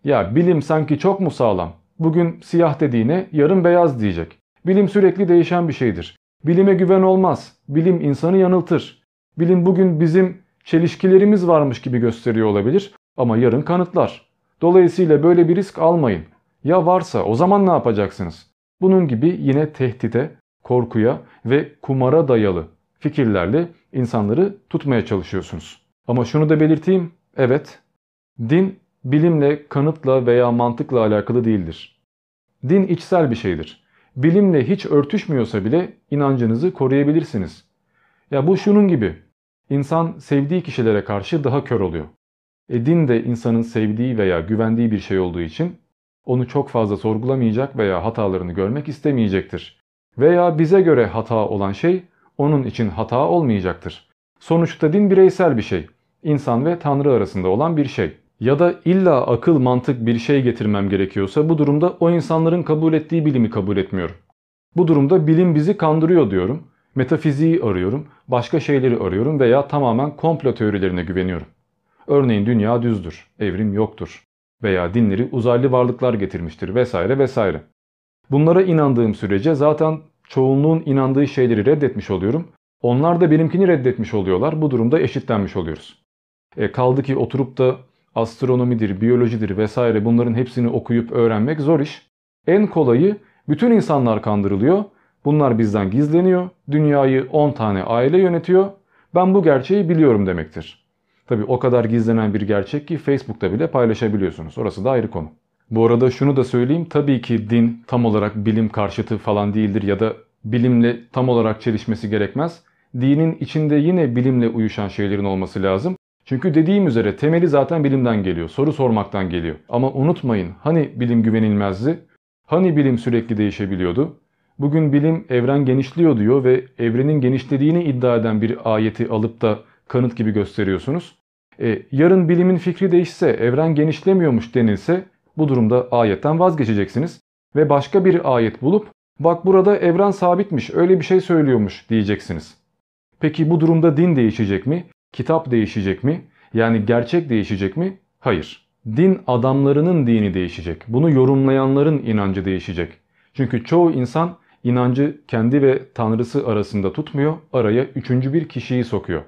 Ya bilim sanki çok mu sağlam? Bugün siyah dediğine yarın beyaz diyecek. Bilim sürekli değişen bir şeydir. Bilime güven olmaz. Bilim insanı yanıltır. Bilim bugün bizim çelişkilerimiz varmış gibi gösteriyor olabilir ama yarın kanıtlar. Dolayısıyla böyle bir risk almayın. Ya varsa o zaman ne yapacaksınız? Bunun gibi yine tehdide, korkuya ve kumara dayalı fikirlerle insanları tutmaya çalışıyorsunuz. Ama şunu da belirteyim. Evet, din bilimle, kanıtla veya mantıkla alakalı değildir. Din içsel bir şeydir. Bilimle hiç örtüşmüyorsa bile inancınızı koruyabilirsiniz. Ya bu şunun gibi. İnsan sevdiği kişilere karşı daha kör oluyor. E din de insanın sevdiği veya güvendiği bir şey olduğu için onu çok fazla sorgulamayacak veya hatalarını görmek istemeyecektir. Veya bize göre hata olan şey onun için hata olmayacaktır. Sonuçta din bireysel bir şey. İnsan ve Tanrı arasında olan bir şey. Ya da illa akıl mantık bir şey getirmem gerekiyorsa bu durumda o insanların kabul ettiği bilimi kabul etmiyorum. Bu durumda bilim bizi kandırıyor diyorum. Metafiziği arıyorum, başka şeyleri arıyorum veya tamamen komplo teorilerine güveniyorum. Örneğin dünya düzdür, evrim yoktur veya dinleri uzaylı varlıklar getirmiştir vesaire vesaire. Bunlara inandığım sürece zaten çoğunluğun inandığı şeyleri reddetmiş oluyorum. Onlar da benimkini reddetmiş oluyorlar. Bu durumda eşitlenmiş oluyoruz. E, kaldı ki oturup da astronomidir, biyolojidir vesaire bunların hepsini okuyup öğrenmek zor iş. En kolayı bütün insanlar kandırılıyor. Bunlar bizden gizleniyor. Dünyayı 10 tane aile yönetiyor. Ben bu gerçeği biliyorum demektir. Tabi o kadar gizlenen bir gerçek ki Facebook'ta bile paylaşabiliyorsunuz. Orası da ayrı konu. Bu arada şunu da söyleyeyim. Tabii ki din tam olarak bilim karşıtı falan değildir ya da bilimle tam olarak çelişmesi gerekmez. Dinin içinde yine bilimle uyuşan şeylerin olması lazım. Çünkü dediğim üzere temeli zaten bilimden geliyor. Soru sormaktan geliyor. Ama unutmayın hani bilim güvenilmezdi? Hani bilim sürekli değişebiliyordu? Bugün bilim evren genişliyor diyor ve evrenin genişlediğini iddia eden bir ayeti alıp da kanıt gibi gösteriyorsunuz. E, yarın bilimin fikri değişse, evren genişlemiyormuş denilse bu durumda ayetten vazgeçeceksiniz ve başka bir ayet bulup bak burada evren sabitmiş öyle bir şey söylüyormuş diyeceksiniz. Peki bu durumda din değişecek mi? Kitap değişecek mi? Yani gerçek değişecek mi? Hayır. Din adamlarının dini değişecek. Bunu yorumlayanların inancı değişecek. Çünkü çoğu insan inancı kendi ve tanrısı arasında tutmuyor, araya üçüncü bir kişiyi sokuyor.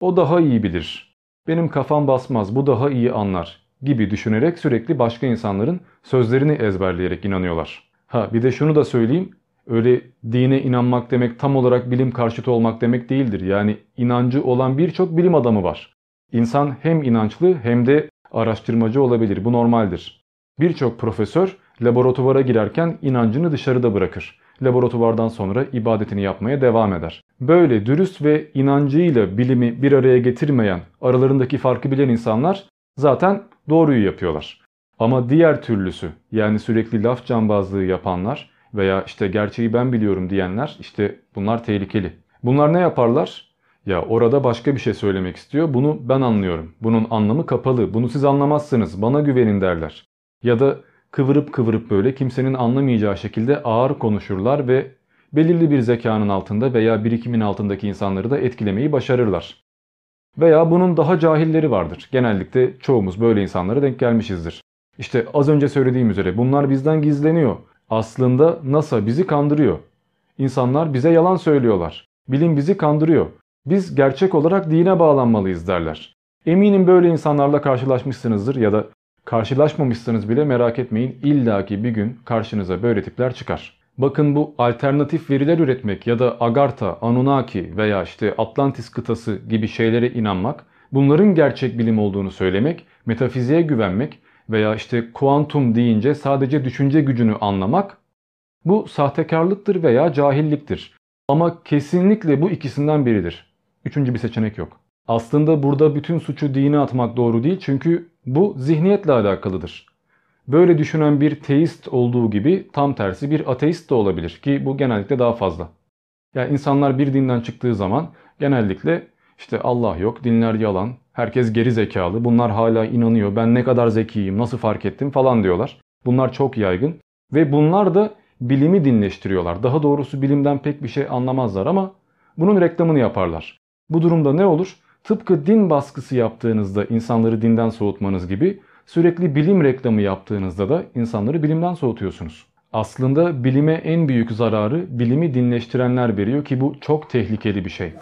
O daha iyi bilir. Benim kafam basmaz, bu daha iyi anlar gibi düşünerek sürekli başka insanların sözlerini ezberleyerek inanıyorlar. Ha bir de şunu da söyleyeyim. Öyle dine inanmak demek tam olarak bilim karşıtı olmak demek değildir. Yani inancı olan birçok bilim adamı var. İnsan hem inançlı hem de araştırmacı olabilir. Bu normaldir. Birçok profesör laboratuvara girerken inancını dışarıda bırakır. Laboratuvardan sonra ibadetini yapmaya devam eder. Böyle dürüst ve inancıyla bilimi bir araya getirmeyen, aralarındaki farkı bilen insanlar zaten doğruyu yapıyorlar. Ama diğer türlüsü yani sürekli laf cambazlığı yapanlar veya işte gerçeği ben biliyorum diyenler işte bunlar tehlikeli. Bunlar ne yaparlar? Ya orada başka bir şey söylemek istiyor. Bunu ben anlıyorum. Bunun anlamı kapalı. Bunu siz anlamazsınız. Bana güvenin derler. Ya da kıvırıp kıvırıp böyle kimsenin anlamayacağı şekilde ağır konuşurlar ve belirli bir zekanın altında veya birikimin altındaki insanları da etkilemeyi başarırlar. Veya bunun daha cahilleri vardır. Genellikle çoğumuz böyle insanlara denk gelmişizdir. İşte az önce söylediğim üzere bunlar bizden gizleniyor. Aslında NASA bizi kandırıyor. İnsanlar bize yalan söylüyorlar. Bilim bizi kandırıyor. Biz gerçek olarak dine bağlanmalıyız derler. Eminim böyle insanlarla karşılaşmışsınızdır ya da karşılaşmamışsınız bile merak etmeyin illaki bir gün karşınıza böyle tipler çıkar. Bakın bu alternatif veriler üretmek ya da Agartha, Anunnaki veya işte Atlantis kıtası gibi şeylere inanmak, bunların gerçek bilim olduğunu söylemek, metafiziğe güvenmek veya işte kuantum deyince sadece düşünce gücünü anlamak bu sahtekarlıktır veya cahilliktir. Ama kesinlikle bu ikisinden biridir. Üçüncü bir seçenek yok. Aslında burada bütün suçu dine atmak doğru değil çünkü bu zihniyetle alakalıdır. Böyle düşünen bir teist olduğu gibi tam tersi bir ateist de olabilir ki bu genellikle daha fazla. Yani insanlar bir dinden çıktığı zaman genellikle işte Allah yok, dinler yalan, herkes geri zekalı, bunlar hala inanıyor, ben ne kadar zekiyim, nasıl fark ettim falan diyorlar. Bunlar çok yaygın ve bunlar da bilimi dinleştiriyorlar. Daha doğrusu bilimden pek bir şey anlamazlar ama bunun reklamını yaparlar. Bu durumda ne olur? Tıpkı din baskısı yaptığınızda insanları dinden soğutmanız gibi sürekli bilim reklamı yaptığınızda da insanları bilimden soğutuyorsunuz. Aslında bilime en büyük zararı bilimi dinleştirenler veriyor ki bu çok tehlikeli bir şey.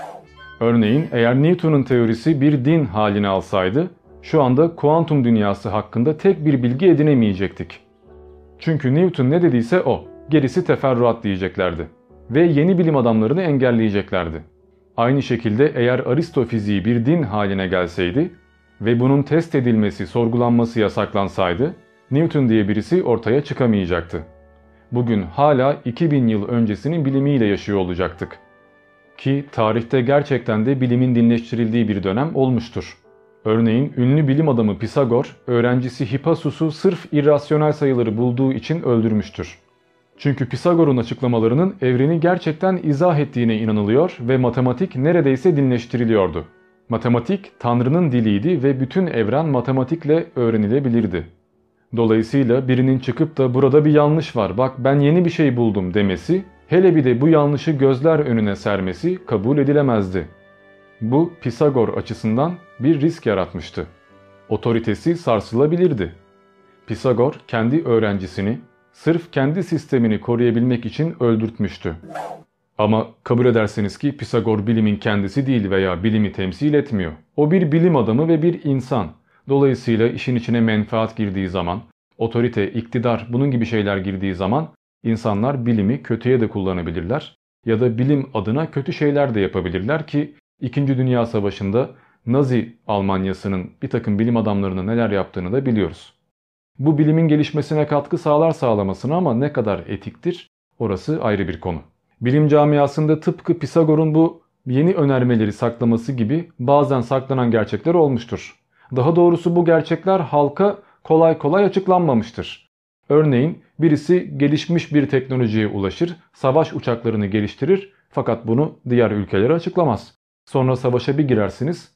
Örneğin eğer Newton'un teorisi bir din haline alsaydı şu anda kuantum dünyası hakkında tek bir bilgi edinemeyecektik. Çünkü Newton ne dediyse o, gerisi teferruat diyeceklerdi ve yeni bilim adamlarını engelleyeceklerdi. Aynı şekilde eğer Aristofiziği bir din haline gelseydi ve bunun test edilmesi, sorgulanması yasaklansaydı Newton diye birisi ortaya çıkamayacaktı. Bugün hala 2000 yıl öncesinin bilimiyle yaşıyor olacaktık. Ki tarihte gerçekten de bilimin dinleştirildiği bir dönem olmuştur. Örneğin ünlü bilim adamı Pisagor, öğrencisi Hippasus'u sırf irrasyonel sayıları bulduğu için öldürmüştür. Çünkü Pisagor'un açıklamalarının evreni gerçekten izah ettiğine inanılıyor ve matematik neredeyse dinleştiriliyordu. Matematik Tanrı'nın diliydi ve bütün evren matematikle öğrenilebilirdi. Dolayısıyla birinin çıkıp da burada bir yanlış var bak ben yeni bir şey buldum demesi, hele bir de bu yanlışı gözler önüne sermesi kabul edilemezdi. Bu Pisagor açısından bir risk yaratmıştı. Otoritesi sarsılabilirdi. Pisagor kendi öğrencisini sırf kendi sistemini koruyabilmek için öldürtmüştü. Ama kabul ederseniz ki Pisagor bilimin kendisi değil veya bilimi temsil etmiyor. O bir bilim adamı ve bir insan. Dolayısıyla işin içine menfaat girdiği zaman, otorite, iktidar bunun gibi şeyler girdiği zaman insanlar bilimi kötüye de kullanabilirler ya da bilim adına kötü şeyler de yapabilirler ki 2. Dünya Savaşı'nda Nazi Almanyası'nın bir takım bilim adamlarına neler yaptığını da biliyoruz. Bu bilimin gelişmesine katkı sağlar sağlamasına ama ne kadar etiktir orası ayrı bir konu. Bilim camiasında tıpkı Pisagor'un bu yeni önermeleri saklaması gibi bazen saklanan gerçekler olmuştur. Daha doğrusu bu gerçekler halka kolay kolay açıklanmamıştır. Örneğin birisi gelişmiş bir teknolojiye ulaşır, savaş uçaklarını geliştirir fakat bunu diğer ülkelere açıklamaz. Sonra savaşa bir girersiniz,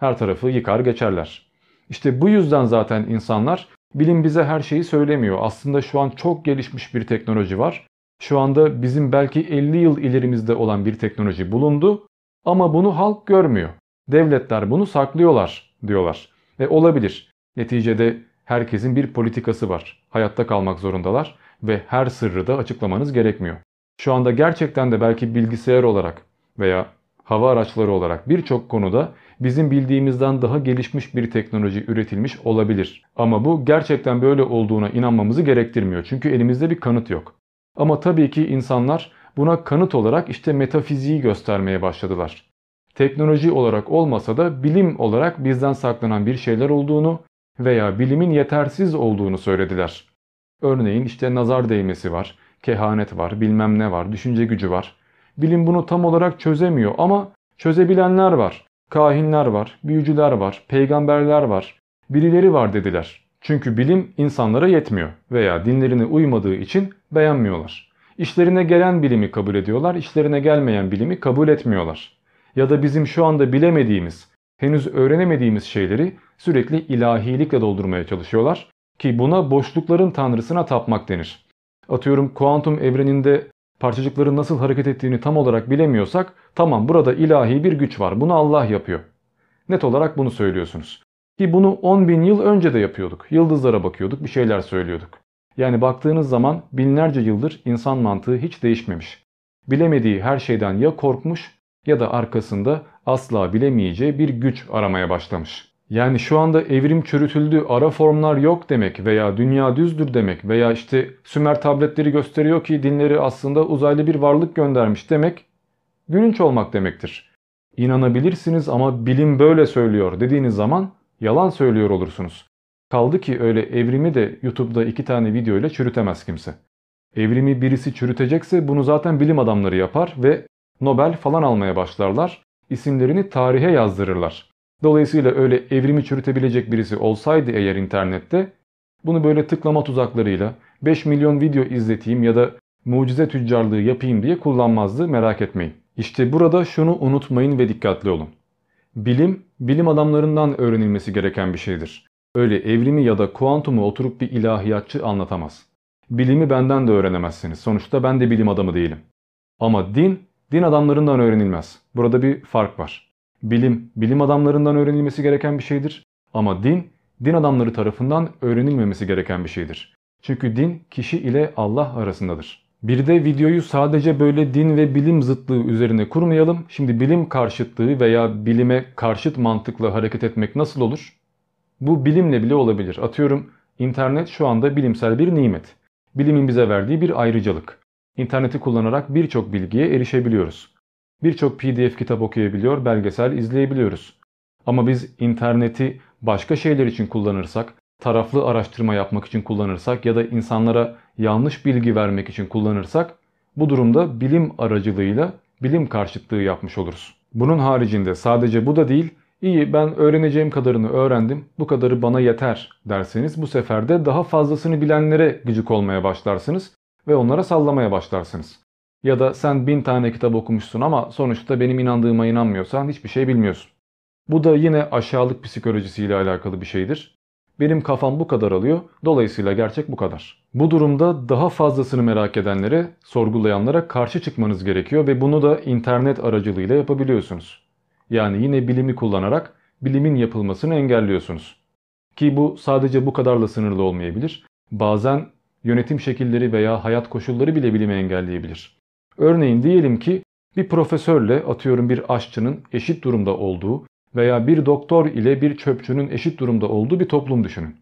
her tarafı yıkar geçerler. İşte bu yüzden zaten insanlar bilim bize her şeyi söylemiyor. Aslında şu an çok gelişmiş bir teknoloji var. Şu anda bizim belki 50 yıl ilerimizde olan bir teknoloji bulundu ama bunu halk görmüyor. Devletler bunu saklıyorlar diyorlar. Ve olabilir. Neticede herkesin bir politikası var. Hayatta kalmak zorundalar ve her sırrı da açıklamanız gerekmiyor. Şu anda gerçekten de belki bilgisayar olarak veya hava araçları olarak birçok konuda bizim bildiğimizden daha gelişmiş bir teknoloji üretilmiş olabilir. Ama bu gerçekten böyle olduğuna inanmamızı gerektirmiyor. Çünkü elimizde bir kanıt yok. Ama tabii ki insanlar buna kanıt olarak işte metafiziği göstermeye başladılar. Teknoloji olarak olmasa da bilim olarak bizden saklanan bir şeyler olduğunu veya bilimin yetersiz olduğunu söylediler. Örneğin işte nazar değmesi var, kehanet var, bilmem ne var, düşünce gücü var. Bilim bunu tam olarak çözemiyor ama çözebilenler var. Kahinler var, büyücüler var, peygamberler var, birileri var dediler. Çünkü bilim insanlara yetmiyor veya dinlerine uymadığı için beğenmiyorlar. İşlerine gelen bilimi kabul ediyorlar, işlerine gelmeyen bilimi kabul etmiyorlar. Ya da bizim şu anda bilemediğimiz, henüz öğrenemediğimiz şeyleri sürekli ilahilikle doldurmaya çalışıyorlar ki buna boşlukların tanrısına tapmak denir. Atıyorum kuantum evreninde parçacıkların nasıl hareket ettiğini tam olarak bilemiyorsak tamam burada ilahi bir güç var bunu Allah yapıyor. Net olarak bunu söylüyorsunuz. Ki bunu 10 bin yıl önce de yapıyorduk. Yıldızlara bakıyorduk bir şeyler söylüyorduk. Yani baktığınız zaman binlerce yıldır insan mantığı hiç değişmemiş. Bilemediği her şeyden ya korkmuş ya da arkasında asla bilemeyeceği bir güç aramaya başlamış. Yani şu anda evrim çürütüldü, ara formlar yok demek veya dünya düzdür demek veya işte Sümer tabletleri gösteriyor ki dinleri aslında uzaylı bir varlık göndermiş demek gülünç olmak demektir. İnanabilirsiniz ama bilim böyle söylüyor dediğiniz zaman yalan söylüyor olursunuz. Kaldı ki öyle evrimi de YouTube'da iki tane video ile çürütemez kimse. Evrimi birisi çürütecekse bunu zaten bilim adamları yapar ve Nobel falan almaya başlarlar. isimlerini tarihe yazdırırlar. Dolayısıyla öyle evrimi çürütebilecek birisi olsaydı eğer internette bunu böyle tıklama tuzaklarıyla 5 milyon video izleteyim ya da mucize tüccarlığı yapayım diye kullanmazdı merak etmeyin. İşte burada şunu unutmayın ve dikkatli olun. Bilim, bilim adamlarından öğrenilmesi gereken bir şeydir. Öyle evrimi ya da kuantumu oturup bir ilahiyatçı anlatamaz. Bilimi benden de öğrenemezsiniz. Sonuçta ben de bilim adamı değilim. Ama din, din adamlarından öğrenilmez. Burada bir fark var. Bilim, bilim adamlarından öğrenilmesi gereken bir şeydir. Ama din, din adamları tarafından öğrenilmemesi gereken bir şeydir. Çünkü din kişi ile Allah arasındadır. Bir de videoyu sadece böyle din ve bilim zıtlığı üzerine kurmayalım. Şimdi bilim karşıtlığı veya bilime karşıt mantıkla hareket etmek nasıl olur? Bu bilimle bile olabilir. Atıyorum internet şu anda bilimsel bir nimet. Bilimin bize verdiği bir ayrıcalık. İnterneti kullanarak birçok bilgiye erişebiliyoruz. Birçok pdf kitap okuyabiliyor, belgesel izleyebiliyoruz. Ama biz interneti başka şeyler için kullanırsak, taraflı araştırma yapmak için kullanırsak ya da insanlara yanlış bilgi vermek için kullanırsak bu durumda bilim aracılığıyla bilim karşıtlığı yapmış oluruz. Bunun haricinde sadece bu da değil, iyi ben öğreneceğim kadarını öğrendim, bu kadarı bana yeter derseniz bu sefer de daha fazlasını bilenlere gıcık olmaya başlarsınız ve onlara sallamaya başlarsınız. Ya da sen bin tane kitap okumuşsun ama sonuçta benim inandığıma inanmıyorsan hiçbir şey bilmiyorsun. Bu da yine aşağılık psikolojisiyle alakalı bir şeydir. Benim kafam bu kadar alıyor, dolayısıyla gerçek bu kadar. Bu durumda daha fazlasını merak edenlere, sorgulayanlara karşı çıkmanız gerekiyor ve bunu da internet aracılığıyla yapabiliyorsunuz. Yani yine bilimi kullanarak bilimin yapılmasını engelliyorsunuz. Ki bu sadece bu kadarla sınırlı olmayabilir. Bazen yönetim şekilleri veya hayat koşulları bile bilimi engelleyebilir. Örneğin diyelim ki bir profesörle atıyorum bir aşçının eşit durumda olduğu veya bir doktor ile bir çöpçünün eşit durumda olduğu bir toplum düşünün.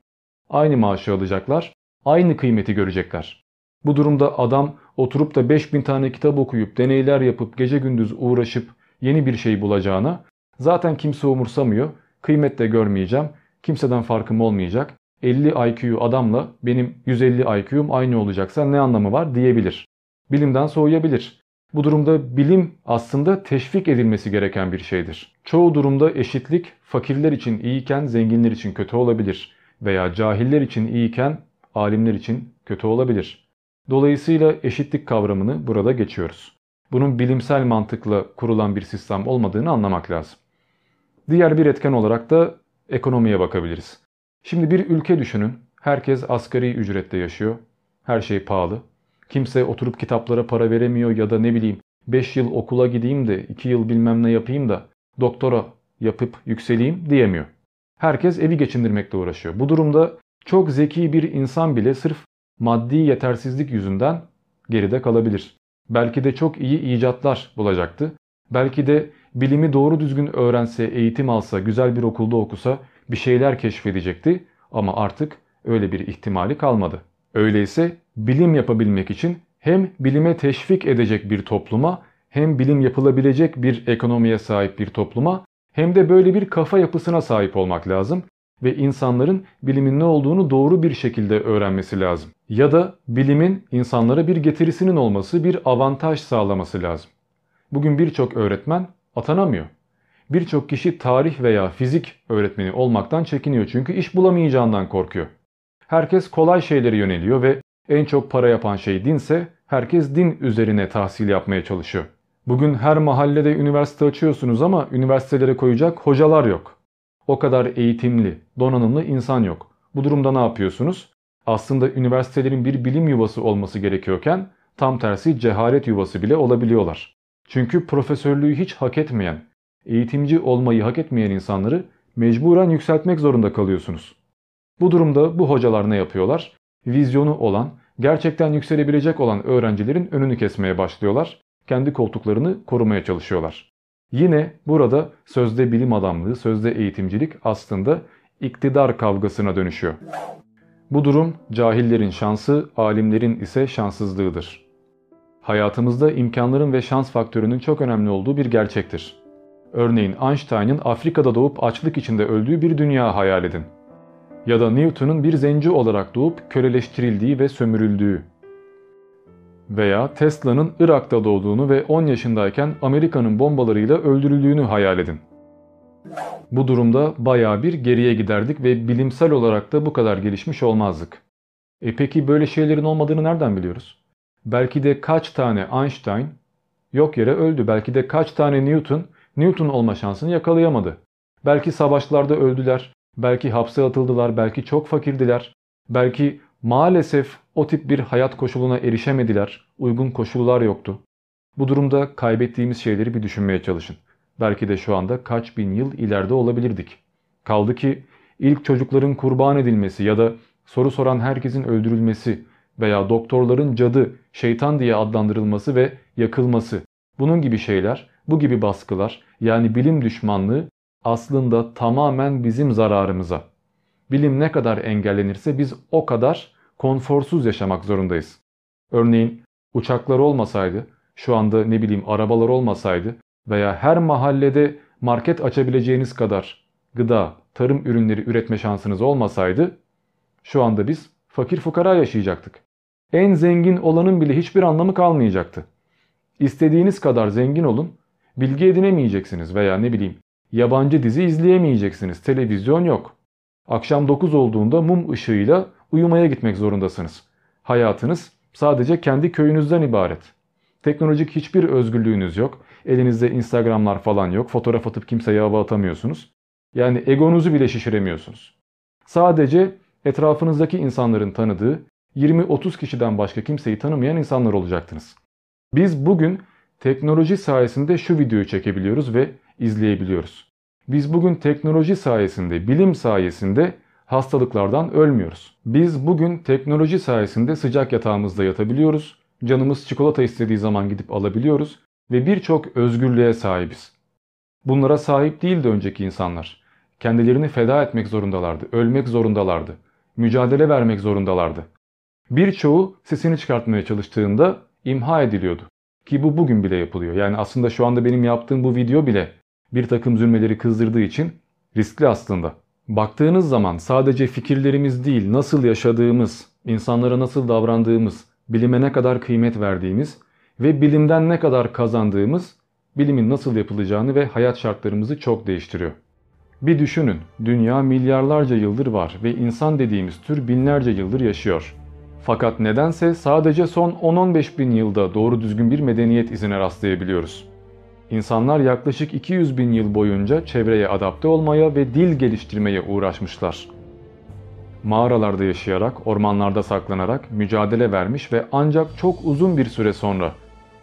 Aynı maaşı alacaklar, aynı kıymeti görecekler. Bu durumda adam oturup da 5000 tane kitap okuyup deneyler yapıp gece gündüz uğraşıp yeni bir şey bulacağına zaten kimse umursamıyor, kıymet de görmeyeceğim, kimseden farkım olmayacak, 50 IQ adamla benim 150 IQ'um aynı olacaksa ne anlamı var diyebilir. Bilimden soğuyabilir. Bu durumda bilim aslında teşvik edilmesi gereken bir şeydir. Çoğu durumda eşitlik fakirler için iyiyken zenginler için kötü olabilir veya cahiller için iyiyken alimler için kötü olabilir. Dolayısıyla eşitlik kavramını burada geçiyoruz. Bunun bilimsel mantıkla kurulan bir sistem olmadığını anlamak lazım. Diğer bir etken olarak da ekonomiye bakabiliriz. Şimdi bir ülke düşünün. Herkes asgari ücretle yaşıyor. Her şey pahalı. Kimse oturup kitaplara para veremiyor ya da ne bileyim 5 yıl okula gideyim de 2 yıl bilmem ne yapayım da doktora yapıp yükseleyim diyemiyor. Herkes evi geçindirmekle uğraşıyor. Bu durumda çok zeki bir insan bile sırf maddi yetersizlik yüzünden geride kalabilir. Belki de çok iyi icatlar bulacaktı. Belki de bilimi doğru düzgün öğrense, eğitim alsa, güzel bir okulda okusa bir şeyler keşfedecekti ama artık öyle bir ihtimali kalmadı. Öyleyse bilim yapabilmek için hem bilime teşvik edecek bir topluma hem bilim yapılabilecek bir ekonomiye sahip bir topluma hem de böyle bir kafa yapısına sahip olmak lazım ve insanların bilimin ne olduğunu doğru bir şekilde öğrenmesi lazım. Ya da bilimin insanlara bir getirisinin olması, bir avantaj sağlaması lazım. Bugün birçok öğretmen atanamıyor. Birçok kişi tarih veya fizik öğretmeni olmaktan çekiniyor çünkü iş bulamayacağından korkuyor. Herkes kolay şeylere yöneliyor ve en çok para yapan şey dinse herkes din üzerine tahsil yapmaya çalışıyor. Bugün her mahallede üniversite açıyorsunuz ama üniversitelere koyacak hocalar yok. O kadar eğitimli, donanımlı insan yok. Bu durumda ne yapıyorsunuz? Aslında üniversitelerin bir bilim yuvası olması gerekiyorken tam tersi cehalet yuvası bile olabiliyorlar. Çünkü profesörlüğü hiç hak etmeyen, eğitimci olmayı hak etmeyen insanları mecburen yükseltmek zorunda kalıyorsunuz. Bu durumda bu hocalar ne yapıyorlar? Vizyonu olan, gerçekten yükselebilecek olan öğrencilerin önünü kesmeye başlıyorlar. Kendi koltuklarını korumaya çalışıyorlar. Yine burada sözde bilim adamlığı, sözde eğitimcilik aslında iktidar kavgasına dönüşüyor. Bu durum cahillerin şansı, alimlerin ise şanssızlığıdır. Hayatımızda imkanların ve şans faktörünün çok önemli olduğu bir gerçektir. Örneğin Einstein'ın Afrika'da doğup açlık içinde öldüğü bir dünya hayal edin. Ya da Newton'un bir zenci olarak doğup köleleştirildiği ve sömürüldüğü. Veya Tesla'nın Irak'ta doğduğunu ve 10 yaşındayken Amerika'nın bombalarıyla öldürüldüğünü hayal edin. Bu durumda baya bir geriye giderdik ve bilimsel olarak da bu kadar gelişmiş olmazdık. E peki böyle şeylerin olmadığını nereden biliyoruz? Belki de kaç tane Einstein yok yere öldü. Belki de kaç tane Newton Newton olma şansını yakalayamadı. Belki savaşlarda öldüler, belki hapse atıldılar, belki çok fakirdiler, belki maalesef o tip bir hayat koşuluna erişemediler, uygun koşullar yoktu. Bu durumda kaybettiğimiz şeyleri bir düşünmeye çalışın. Belki de şu anda kaç bin yıl ileride olabilirdik. Kaldı ki ilk çocukların kurban edilmesi ya da soru soran herkesin öldürülmesi veya doktorların cadı, şeytan diye adlandırılması ve yakılması. Bunun gibi şeyler, bu gibi baskılar yani bilim düşmanlığı aslında tamamen bizim zararımıza. Bilim ne kadar engellenirse biz o kadar konforsuz yaşamak zorundayız. Örneğin uçaklar olmasaydı, şu anda ne bileyim arabalar olmasaydı veya her mahallede market açabileceğiniz kadar gıda, tarım ürünleri üretme şansınız olmasaydı şu anda biz fakir fukara yaşayacaktık. En zengin olanın bile hiçbir anlamı kalmayacaktı. İstediğiniz kadar zengin olun, bilgi edinemeyeceksiniz veya ne bileyim yabancı dizi izleyemeyeceksiniz. Televizyon yok. Akşam 9 olduğunda mum ışığıyla uyumaya gitmek zorundasınız. Hayatınız sadece kendi köyünüzden ibaret. Teknolojik hiçbir özgürlüğünüz yok. Elinizde Instagramlar falan yok. Fotoğraf atıp kimseye hava atamıyorsunuz. Yani egonuzu bile şişiremiyorsunuz. Sadece etrafınızdaki insanların tanıdığı 20-30 kişiden başka kimseyi tanımayan insanlar olacaktınız. Biz bugün teknoloji sayesinde şu videoyu çekebiliyoruz ve izleyebiliyoruz. Biz bugün teknoloji sayesinde, bilim sayesinde hastalıklardan ölmüyoruz. Biz bugün teknoloji sayesinde sıcak yatağımızda yatabiliyoruz. Canımız çikolata istediği zaman gidip alabiliyoruz ve birçok özgürlüğe sahibiz. Bunlara sahip değildi önceki insanlar. Kendilerini feda etmek zorundalardı, ölmek zorundalardı, mücadele vermek zorundalardı. Birçoğu sesini çıkartmaya çalıştığında imha ediliyordu. Ki bu bugün bile yapılıyor. Yani aslında şu anda benim yaptığım bu video bile bir takım zulmeleri kızdırdığı için riskli aslında. Baktığınız zaman sadece fikirlerimiz değil, nasıl yaşadığımız, insanlara nasıl davrandığımız, bilime ne kadar kıymet verdiğimiz ve bilimden ne kadar kazandığımız bilimin nasıl yapılacağını ve hayat şartlarımızı çok değiştiriyor. Bir düşünün, dünya milyarlarca yıldır var ve insan dediğimiz tür binlerce yıldır yaşıyor. Fakat nedense sadece son 10-15 bin yılda doğru düzgün bir medeniyet izine rastlayabiliyoruz. İnsanlar yaklaşık 200 bin yıl boyunca çevreye adapte olmaya ve dil geliştirmeye uğraşmışlar. Mağaralarda yaşayarak, ormanlarda saklanarak mücadele vermiş ve ancak çok uzun bir süre sonra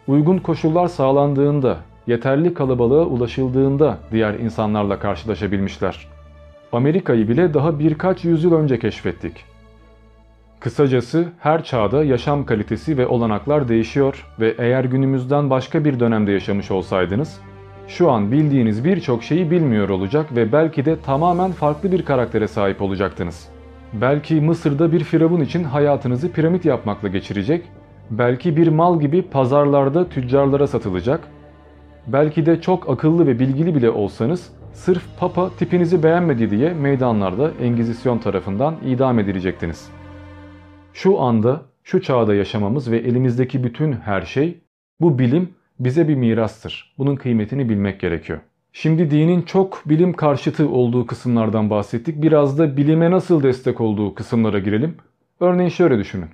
uygun koşullar sağlandığında, yeterli kalabalığa ulaşıldığında diğer insanlarla karşılaşabilmişler. Amerika'yı bile daha birkaç yüzyıl önce keşfettik. Kısacası her çağda yaşam kalitesi ve olanaklar değişiyor ve eğer günümüzden başka bir dönemde yaşamış olsaydınız, şu an bildiğiniz birçok şeyi bilmiyor olacak ve belki de tamamen farklı bir karaktere sahip olacaktınız. Belki Mısır'da bir firavun için hayatınızı piramit yapmakla geçirecek, belki bir mal gibi pazarlarda tüccarlara satılacak, belki de çok akıllı ve bilgili bile olsanız sırf papa tipinizi beğenmedi diye meydanlarda Engizisyon tarafından idam edilecektiniz.'' Şu anda, şu çağda yaşamamız ve elimizdeki bütün her şey, bu bilim bize bir mirastır. Bunun kıymetini bilmek gerekiyor. Şimdi dinin çok bilim karşıtı olduğu kısımlardan bahsettik. Biraz da bilime nasıl destek olduğu kısımlara girelim. Örneğin şöyle düşünün.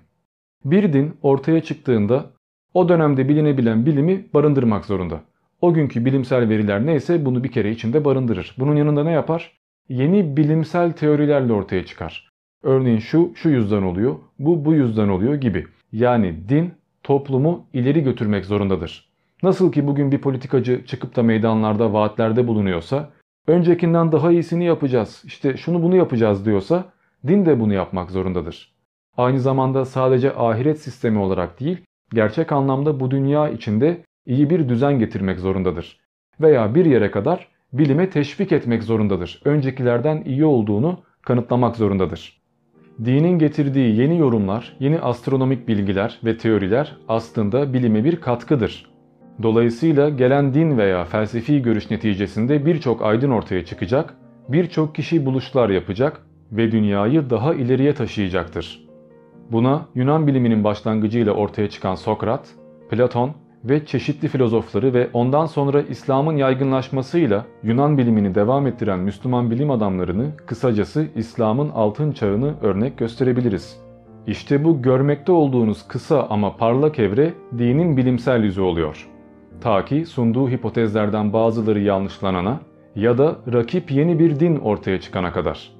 Bir din ortaya çıktığında o dönemde bilinebilen bilimi barındırmak zorunda. O günkü bilimsel veriler neyse bunu bir kere içinde barındırır. Bunun yanında ne yapar? Yeni bilimsel teorilerle ortaya çıkar. Örneğin şu şu yüzden oluyor, bu bu yüzden oluyor gibi. Yani din toplumu ileri götürmek zorundadır. Nasıl ki bugün bir politikacı çıkıp da meydanlarda vaatlerde bulunuyorsa, öncekinden daha iyisini yapacağız, işte şunu bunu yapacağız diyorsa, din de bunu yapmak zorundadır. Aynı zamanda sadece ahiret sistemi olarak değil, gerçek anlamda bu dünya içinde iyi bir düzen getirmek zorundadır. Veya bir yere kadar bilime teşvik etmek zorundadır. Öncekilerden iyi olduğunu kanıtlamak zorundadır. Dinin getirdiği yeni yorumlar, yeni astronomik bilgiler ve teoriler aslında bilime bir katkıdır. Dolayısıyla gelen din veya felsefi görüş neticesinde birçok aydın ortaya çıkacak, birçok kişi buluşlar yapacak ve dünyayı daha ileriye taşıyacaktır. Buna Yunan biliminin başlangıcıyla ortaya çıkan Sokrat, Platon ve çeşitli filozofları ve ondan sonra İslam'ın yaygınlaşmasıyla Yunan bilimini devam ettiren Müslüman bilim adamlarını kısacası İslam'ın altın çağını örnek gösterebiliriz. İşte bu görmekte olduğunuz kısa ama parlak evre dinin bilimsel yüzü oluyor. Ta ki sunduğu hipotezlerden bazıları yanlışlanana ya da rakip yeni bir din ortaya çıkana kadar.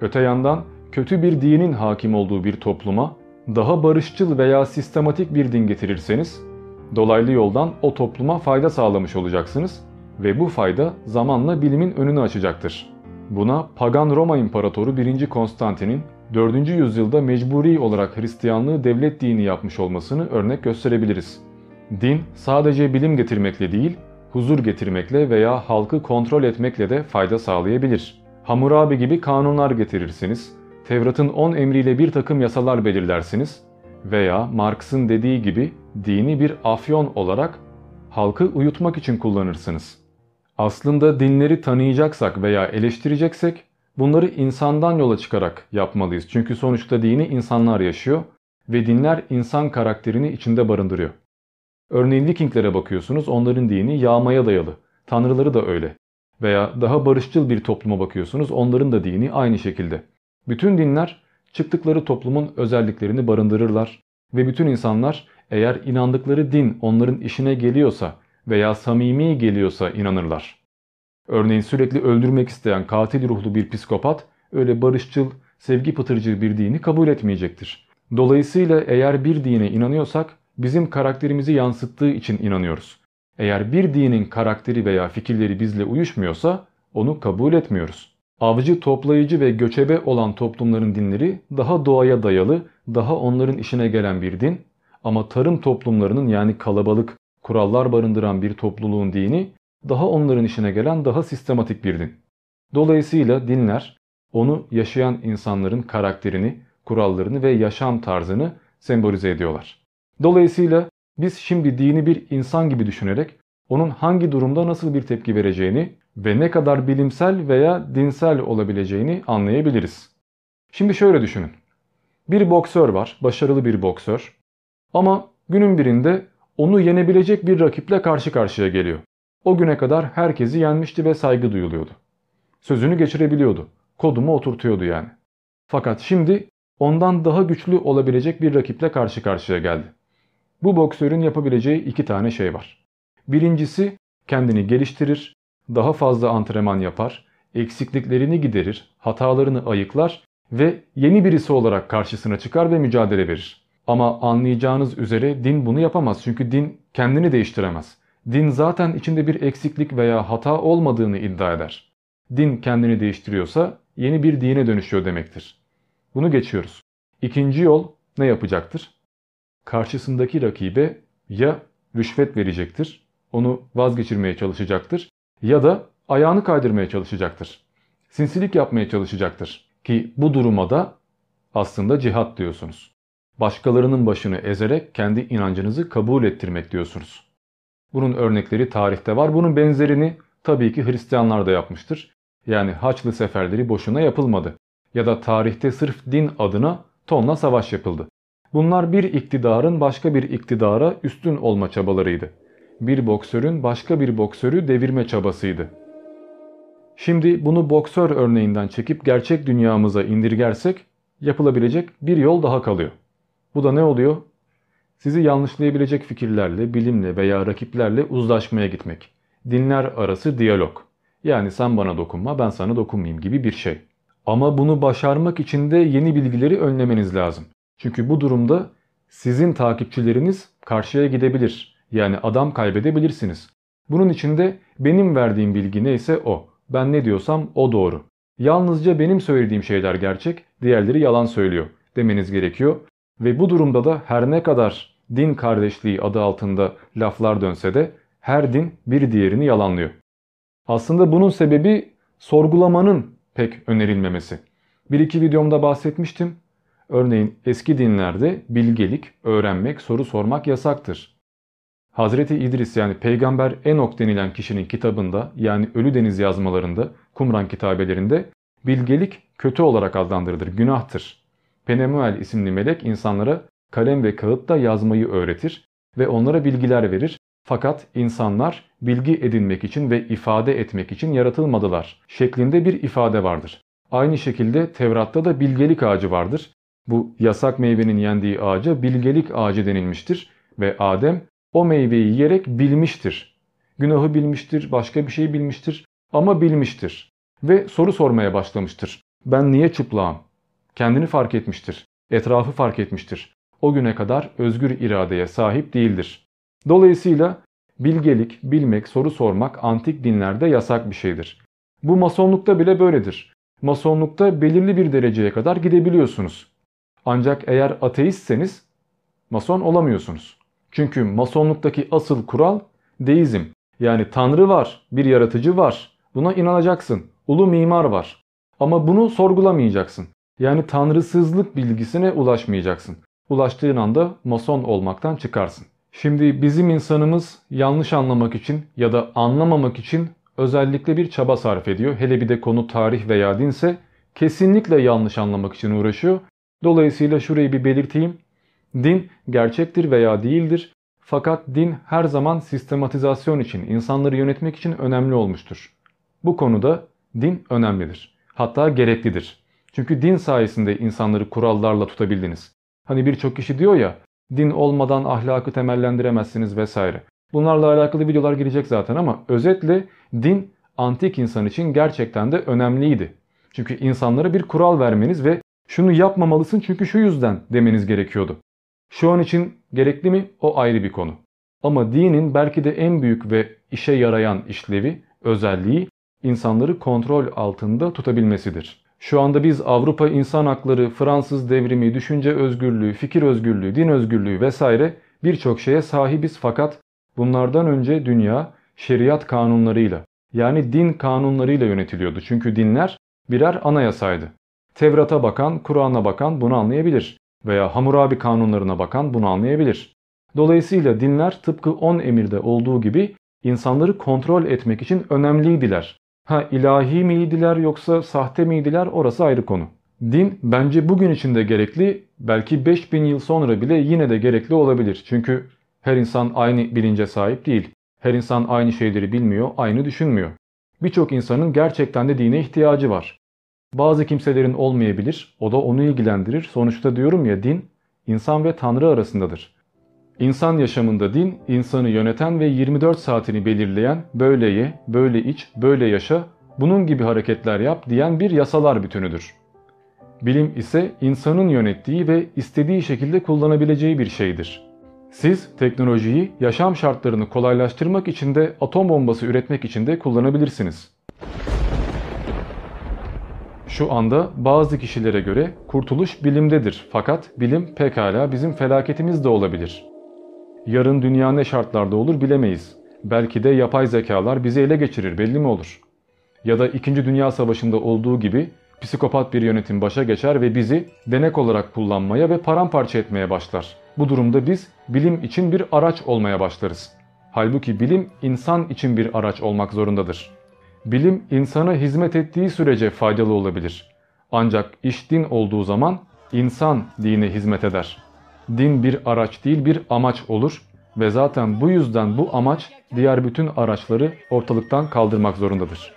Öte yandan kötü bir dinin hakim olduğu bir topluma daha barışçıl veya sistematik bir din getirirseniz dolaylı yoldan o topluma fayda sağlamış olacaksınız ve bu fayda zamanla bilimin önünü açacaktır. Buna pagan Roma İmparatoru 1. Konstantin'in 4. yüzyılda mecburi olarak Hristiyanlığı devlet dini yapmış olmasını örnek gösterebiliriz. Din sadece bilim getirmekle değil, huzur getirmekle veya halkı kontrol etmekle de fayda sağlayabilir. Hammurabi gibi kanunlar getirirsiniz, Tevrat'ın 10 emriyle bir takım yasalar belirlersiniz veya Marx'ın dediği gibi dini bir afyon olarak halkı uyutmak için kullanırsınız. Aslında dinleri tanıyacaksak veya eleştireceksek bunları insandan yola çıkarak yapmalıyız. Çünkü sonuçta dini insanlar yaşıyor ve dinler insan karakterini içinde barındırıyor. Örneğin Vikinglere bakıyorsunuz onların dini yağmaya dayalı. Tanrıları da öyle. Veya daha barışçıl bir topluma bakıyorsunuz onların da dini aynı şekilde. Bütün dinler çıktıkları toplumun özelliklerini barındırırlar ve bütün insanlar eğer inandıkları din onların işine geliyorsa veya samimi geliyorsa inanırlar. Örneğin sürekli öldürmek isteyen katil ruhlu bir psikopat öyle barışçıl, sevgi pıtırcı bir dini kabul etmeyecektir. Dolayısıyla eğer bir dine inanıyorsak bizim karakterimizi yansıttığı için inanıyoruz. Eğer bir dinin karakteri veya fikirleri bizle uyuşmuyorsa onu kabul etmiyoruz. Avcı, toplayıcı ve göçebe olan toplumların dinleri daha doğaya dayalı, daha onların işine gelen bir din ama tarım toplumlarının yani kalabalık, kurallar barındıran bir topluluğun dini daha onların işine gelen daha sistematik bir din. Dolayısıyla dinler onu yaşayan insanların karakterini, kurallarını ve yaşam tarzını sembolize ediyorlar. Dolayısıyla biz şimdi dini bir insan gibi düşünerek onun hangi durumda nasıl bir tepki vereceğini ve ne kadar bilimsel veya dinsel olabileceğini anlayabiliriz. Şimdi şöyle düşünün. Bir boksör var, başarılı bir boksör. Ama günün birinde onu yenebilecek bir rakiple karşı karşıya geliyor. O güne kadar herkesi yenmişti ve saygı duyuluyordu. Sözünü geçirebiliyordu. Kodumu oturtuyordu yani. Fakat şimdi ondan daha güçlü olabilecek bir rakiple karşı karşıya geldi. Bu boksörün yapabileceği iki tane şey var. Birincisi kendini geliştirir, daha fazla antrenman yapar, eksikliklerini giderir, hatalarını ayıklar ve yeni birisi olarak karşısına çıkar ve mücadele verir. Ama anlayacağınız üzere din bunu yapamaz çünkü din kendini değiştiremez. Din zaten içinde bir eksiklik veya hata olmadığını iddia eder. Din kendini değiştiriyorsa yeni bir dine dönüşüyor demektir. Bunu geçiyoruz. İkinci yol ne yapacaktır? Karşısındaki rakibe ya rüşvet verecektir, onu vazgeçirmeye çalışacaktır ya da ayağını kaydırmaya çalışacaktır. Sinsilik yapmaya çalışacaktır. Ki bu duruma da aslında cihat diyorsunuz. Başkalarının başını ezerek kendi inancınızı kabul ettirmek diyorsunuz. Bunun örnekleri tarihte var. Bunun benzerini tabii ki Hristiyanlar da yapmıştır. Yani Haçlı seferleri boşuna yapılmadı. Ya da tarihte sırf din adına tonla savaş yapıldı. Bunlar bir iktidarın başka bir iktidara üstün olma çabalarıydı. Bir boksörün başka bir boksörü devirme çabasıydı. Şimdi bunu boksör örneğinden çekip gerçek dünyamıza indirgersek yapılabilecek bir yol daha kalıyor. Bu da ne oluyor? Sizi yanlışlayabilecek fikirlerle, bilimle veya rakiplerle uzlaşmaya gitmek. Dinler arası diyalog. Yani sen bana dokunma, ben sana dokunmayayım gibi bir şey. Ama bunu başarmak için de yeni bilgileri önlemeniz lazım. Çünkü bu durumda sizin takipçileriniz karşıya gidebilir. Yani adam kaybedebilirsiniz. Bunun için de benim verdiğim bilgi neyse o. Ben ne diyorsam o doğru. Yalnızca benim söylediğim şeyler gerçek, diğerleri yalan söylüyor demeniz gerekiyor. Ve bu durumda da her ne kadar din kardeşliği adı altında laflar dönse de her din bir diğerini yalanlıyor. Aslında bunun sebebi sorgulamanın pek önerilmemesi. Bir iki videomda bahsetmiştim. Örneğin eski dinlerde bilgelik, öğrenmek, soru sormak yasaktır. Hazreti İdris yani peygamber Enok denilen kişinin kitabında yani Ölü Deniz yazmalarında, Kumran kitabelerinde bilgelik kötü olarak adlandırılır, günahtır. Penemuel isimli melek insanlara kalem ve kağıtla yazmayı öğretir ve onlara bilgiler verir. Fakat insanlar bilgi edinmek için ve ifade etmek için yaratılmadılar şeklinde bir ifade vardır. Aynı şekilde Tevrat'ta da bilgelik ağacı vardır. Bu yasak meyvenin yendiği ağaca bilgelik ağacı denilmiştir ve Adem o meyveyi yiyerek bilmiştir. Günahı bilmiştir, başka bir şey bilmiştir ama bilmiştir. Ve soru sormaya başlamıştır. Ben niye çıplağım? Kendini fark etmiştir. Etrafı fark etmiştir. O güne kadar özgür iradeye sahip değildir. Dolayısıyla bilgelik, bilmek, soru sormak antik dinlerde yasak bir şeydir. Bu masonlukta bile böyledir. Masonlukta belirli bir dereceye kadar gidebiliyorsunuz. Ancak eğer ateistseniz mason olamıyorsunuz. Çünkü masonluktaki asıl kural deizm. Yani tanrı var, bir yaratıcı var. Buna inanacaksın. Ulu mimar var. Ama bunu sorgulamayacaksın. Yani tanrısızlık bilgisine ulaşmayacaksın. Ulaştığın anda mason olmaktan çıkarsın. Şimdi bizim insanımız yanlış anlamak için ya da anlamamak için özellikle bir çaba sarf ediyor. Hele bir de konu tarih veya dinse kesinlikle yanlış anlamak için uğraşıyor. Dolayısıyla şurayı bir belirteyim. Din gerçektir veya değildir. Fakat din her zaman sistematizasyon için, insanları yönetmek için önemli olmuştur. Bu konuda din önemlidir. Hatta gereklidir. Çünkü din sayesinde insanları kurallarla tutabildiniz. Hani birçok kişi diyor ya, din olmadan ahlakı temellendiremezsiniz vesaire. Bunlarla alakalı videolar gelecek zaten ama özetle din antik insan için gerçekten de önemliydi. Çünkü insanlara bir kural vermeniz ve şunu yapmamalısın çünkü şu yüzden demeniz gerekiyordu. Şu an için gerekli mi? O ayrı bir konu. Ama dinin belki de en büyük ve işe yarayan işlevi, özelliği insanları kontrol altında tutabilmesidir. Şu anda biz Avrupa insan hakları, Fransız devrimi, düşünce özgürlüğü, fikir özgürlüğü, din özgürlüğü vesaire birçok şeye sahibiz fakat bunlardan önce dünya şeriat kanunlarıyla yani din kanunlarıyla yönetiliyordu. Çünkü dinler birer anayasaydı. Tevrat'a bakan, Kur'an'a bakan bunu anlayabilir veya Hammurabi kanunlarına bakan bunu anlayabilir. Dolayısıyla dinler tıpkı 10 emirde olduğu gibi insanları kontrol etmek için önemliydiler. Ha ilahi miydiler yoksa sahte miydiler orası ayrı konu. Din bence bugün için de gerekli, belki 5000 yıl sonra bile yine de gerekli olabilir. Çünkü her insan aynı bilince sahip değil. Her insan aynı şeyleri bilmiyor, aynı düşünmüyor. Birçok insanın gerçekten de dine ihtiyacı var. Bazı kimselerin olmayabilir, o da onu ilgilendirir. Sonuçta diyorum ya din, insan ve Tanrı arasındadır. İnsan yaşamında din, insanı yöneten ve 24 saatini belirleyen böyle ye, böyle iç, böyle yaşa, bunun gibi hareketler yap diyen bir yasalar bütünüdür. Bilim ise insanın yönettiği ve istediği şekilde kullanabileceği bir şeydir. Siz teknolojiyi yaşam şartlarını kolaylaştırmak için de atom bombası üretmek için de kullanabilirsiniz. Şu anda bazı kişilere göre kurtuluş bilimdedir fakat bilim pekala bizim felaketimiz de olabilir. Yarın dünya ne şartlarda olur bilemeyiz. Belki de yapay zekalar bizi ele geçirir belli mi olur? Ya da 2. Dünya Savaşı'nda olduğu gibi psikopat bir yönetim başa geçer ve bizi denek olarak kullanmaya ve paramparça etmeye başlar. Bu durumda biz bilim için bir araç olmaya başlarız. Halbuki bilim insan için bir araç olmak zorundadır. Bilim insana hizmet ettiği sürece faydalı olabilir. Ancak iş din olduğu zaman insan dine hizmet eder. Din bir araç değil bir amaç olur ve zaten bu yüzden bu amaç diğer bütün araçları ortalıktan kaldırmak zorundadır.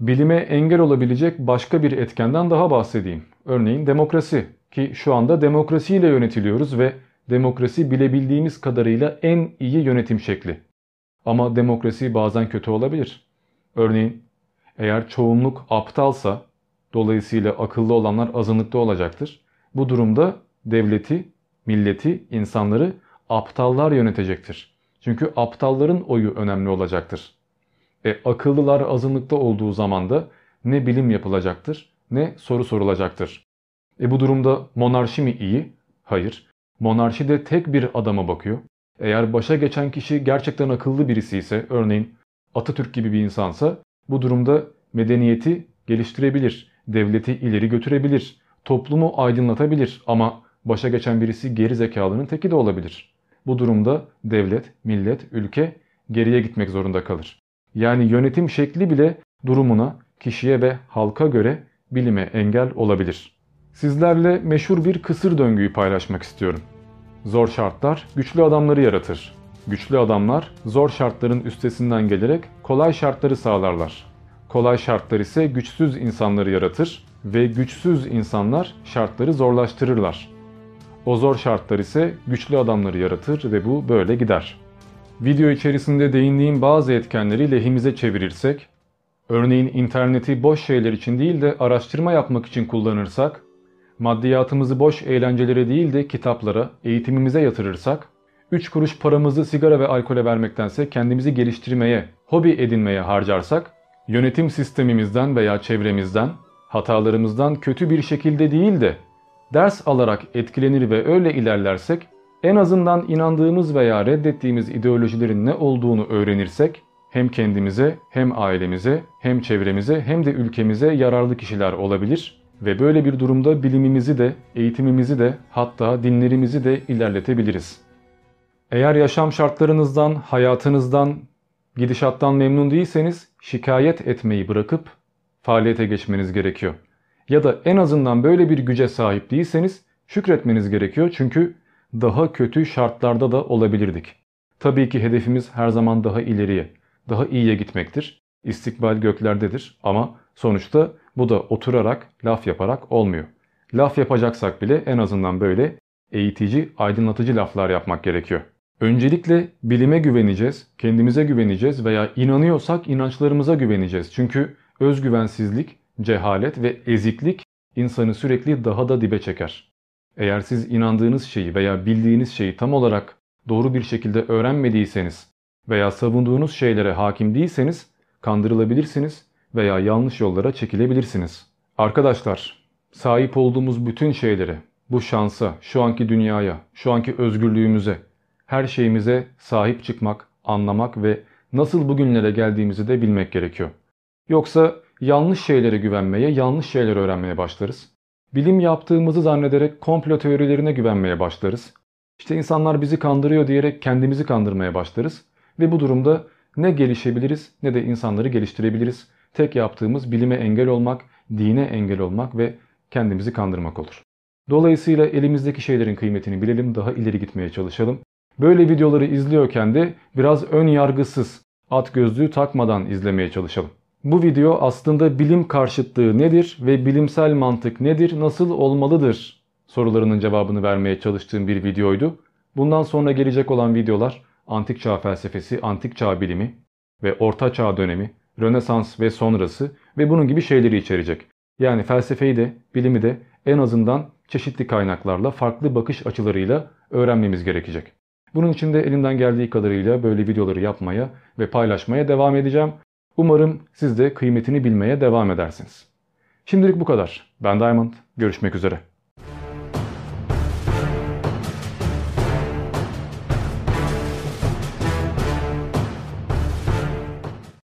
Bilime engel olabilecek başka bir etkenden daha bahsedeyim. Örneğin demokrasi ki şu anda demokrasiyle yönetiliyoruz ve demokrasi bilebildiğimiz kadarıyla en iyi yönetim şekli. Ama demokrasi bazen kötü olabilir. Örneğin eğer çoğunluk aptalsa dolayısıyla akıllı olanlar azınlıkta olacaktır. Bu durumda devleti, milleti, insanları aptallar yönetecektir. Çünkü aptalların oyu önemli olacaktır. E, akıllılar azınlıkta olduğu zaman da ne bilim yapılacaktır ne soru sorulacaktır. E bu durumda monarşi mi iyi? Hayır. Monarşi de tek bir adama bakıyor. Eğer başa geçen kişi gerçekten akıllı birisi ise örneğin Atatürk gibi bir insansa bu durumda medeniyeti geliştirebilir, devleti ileri götürebilir, toplumu aydınlatabilir ama başa geçen birisi geri zekalının teki de olabilir. Bu durumda devlet, millet, ülke geriye gitmek zorunda kalır. Yani yönetim şekli bile durumuna, kişiye ve halka göre bilime engel olabilir. Sizlerle meşhur bir kısır döngüyü paylaşmak istiyorum. Zor şartlar güçlü adamları yaratır. Güçlü adamlar zor şartların üstesinden gelerek kolay şartları sağlarlar. Kolay şartlar ise güçsüz insanları yaratır ve güçsüz insanlar şartları zorlaştırırlar. O zor şartlar ise güçlü adamları yaratır ve bu böyle gider. Video içerisinde değindiğim bazı etkenleri lehimize çevirirsek, örneğin interneti boş şeyler için değil de araştırma yapmak için kullanırsak, maddiyatımızı boş eğlencelere değil de kitaplara, eğitimimize yatırırsak, 3 kuruş paramızı sigara ve alkole vermektense kendimizi geliştirmeye, hobi edinmeye harcarsak, yönetim sistemimizden veya çevremizden, hatalarımızdan kötü bir şekilde değil de ders alarak etkilenir ve öyle ilerlersek, en azından inandığımız veya reddettiğimiz ideolojilerin ne olduğunu öğrenirsek, hem kendimize, hem ailemize, hem çevremize, hem de ülkemize yararlı kişiler olabilir ve böyle bir durumda bilimimizi de, eğitimimizi de, hatta dinlerimizi de ilerletebiliriz. Eğer yaşam şartlarınızdan, hayatınızdan, gidişattan memnun değilseniz şikayet etmeyi bırakıp faaliyete geçmeniz gerekiyor. Ya da en azından böyle bir güce sahip değilseniz şükretmeniz gerekiyor çünkü daha kötü şartlarda da olabilirdik. Tabii ki hedefimiz her zaman daha ileriye, daha iyiye gitmektir. İstikbal göklerdedir ama sonuçta bu da oturarak, laf yaparak olmuyor. Laf yapacaksak bile en azından böyle eğitici, aydınlatıcı laflar yapmak gerekiyor. Öncelikle bilime güveneceğiz, kendimize güveneceğiz veya inanıyorsak inançlarımıza güveneceğiz. Çünkü özgüvensizlik, cehalet ve eziklik insanı sürekli daha da dibe çeker. Eğer siz inandığınız şeyi veya bildiğiniz şeyi tam olarak doğru bir şekilde öğrenmediyseniz veya savunduğunuz şeylere hakim değilseniz kandırılabilirsiniz veya yanlış yollara çekilebilirsiniz. Arkadaşlar, sahip olduğumuz bütün şeylere, bu şansa, şu anki dünyaya, şu anki özgürlüğümüze, her şeyimize sahip çıkmak, anlamak ve nasıl bugünlere geldiğimizi de bilmek gerekiyor. Yoksa yanlış şeylere güvenmeye, yanlış şeyler öğrenmeye başlarız. Bilim yaptığımızı zannederek komplo teorilerine güvenmeye başlarız. İşte insanlar bizi kandırıyor diyerek kendimizi kandırmaya başlarız. Ve bu durumda ne gelişebiliriz ne de insanları geliştirebiliriz. Tek yaptığımız bilime engel olmak, dine engel olmak ve kendimizi kandırmak olur. Dolayısıyla elimizdeki şeylerin kıymetini bilelim, daha ileri gitmeye çalışalım. Böyle videoları izliyorken de biraz ön yargısız, at gözlüğü takmadan izlemeye çalışalım. Bu video aslında bilim karşıtlığı nedir ve bilimsel mantık nedir, nasıl olmalıdır sorularının cevabını vermeye çalıştığım bir videoydu. Bundan sonra gelecek olan videolar antik çağ felsefesi, antik çağ bilimi ve orta çağ dönemi, Rönesans ve sonrası ve bunun gibi şeyleri içerecek. Yani felsefeyi de, bilimi de en azından çeşitli kaynaklarla, farklı bakış açılarıyla öğrenmemiz gerekecek. Bunun için de elimden geldiği kadarıyla böyle videoları yapmaya ve paylaşmaya devam edeceğim. Umarım siz de kıymetini bilmeye devam edersiniz. Şimdilik bu kadar. Ben Diamond. Görüşmek üzere.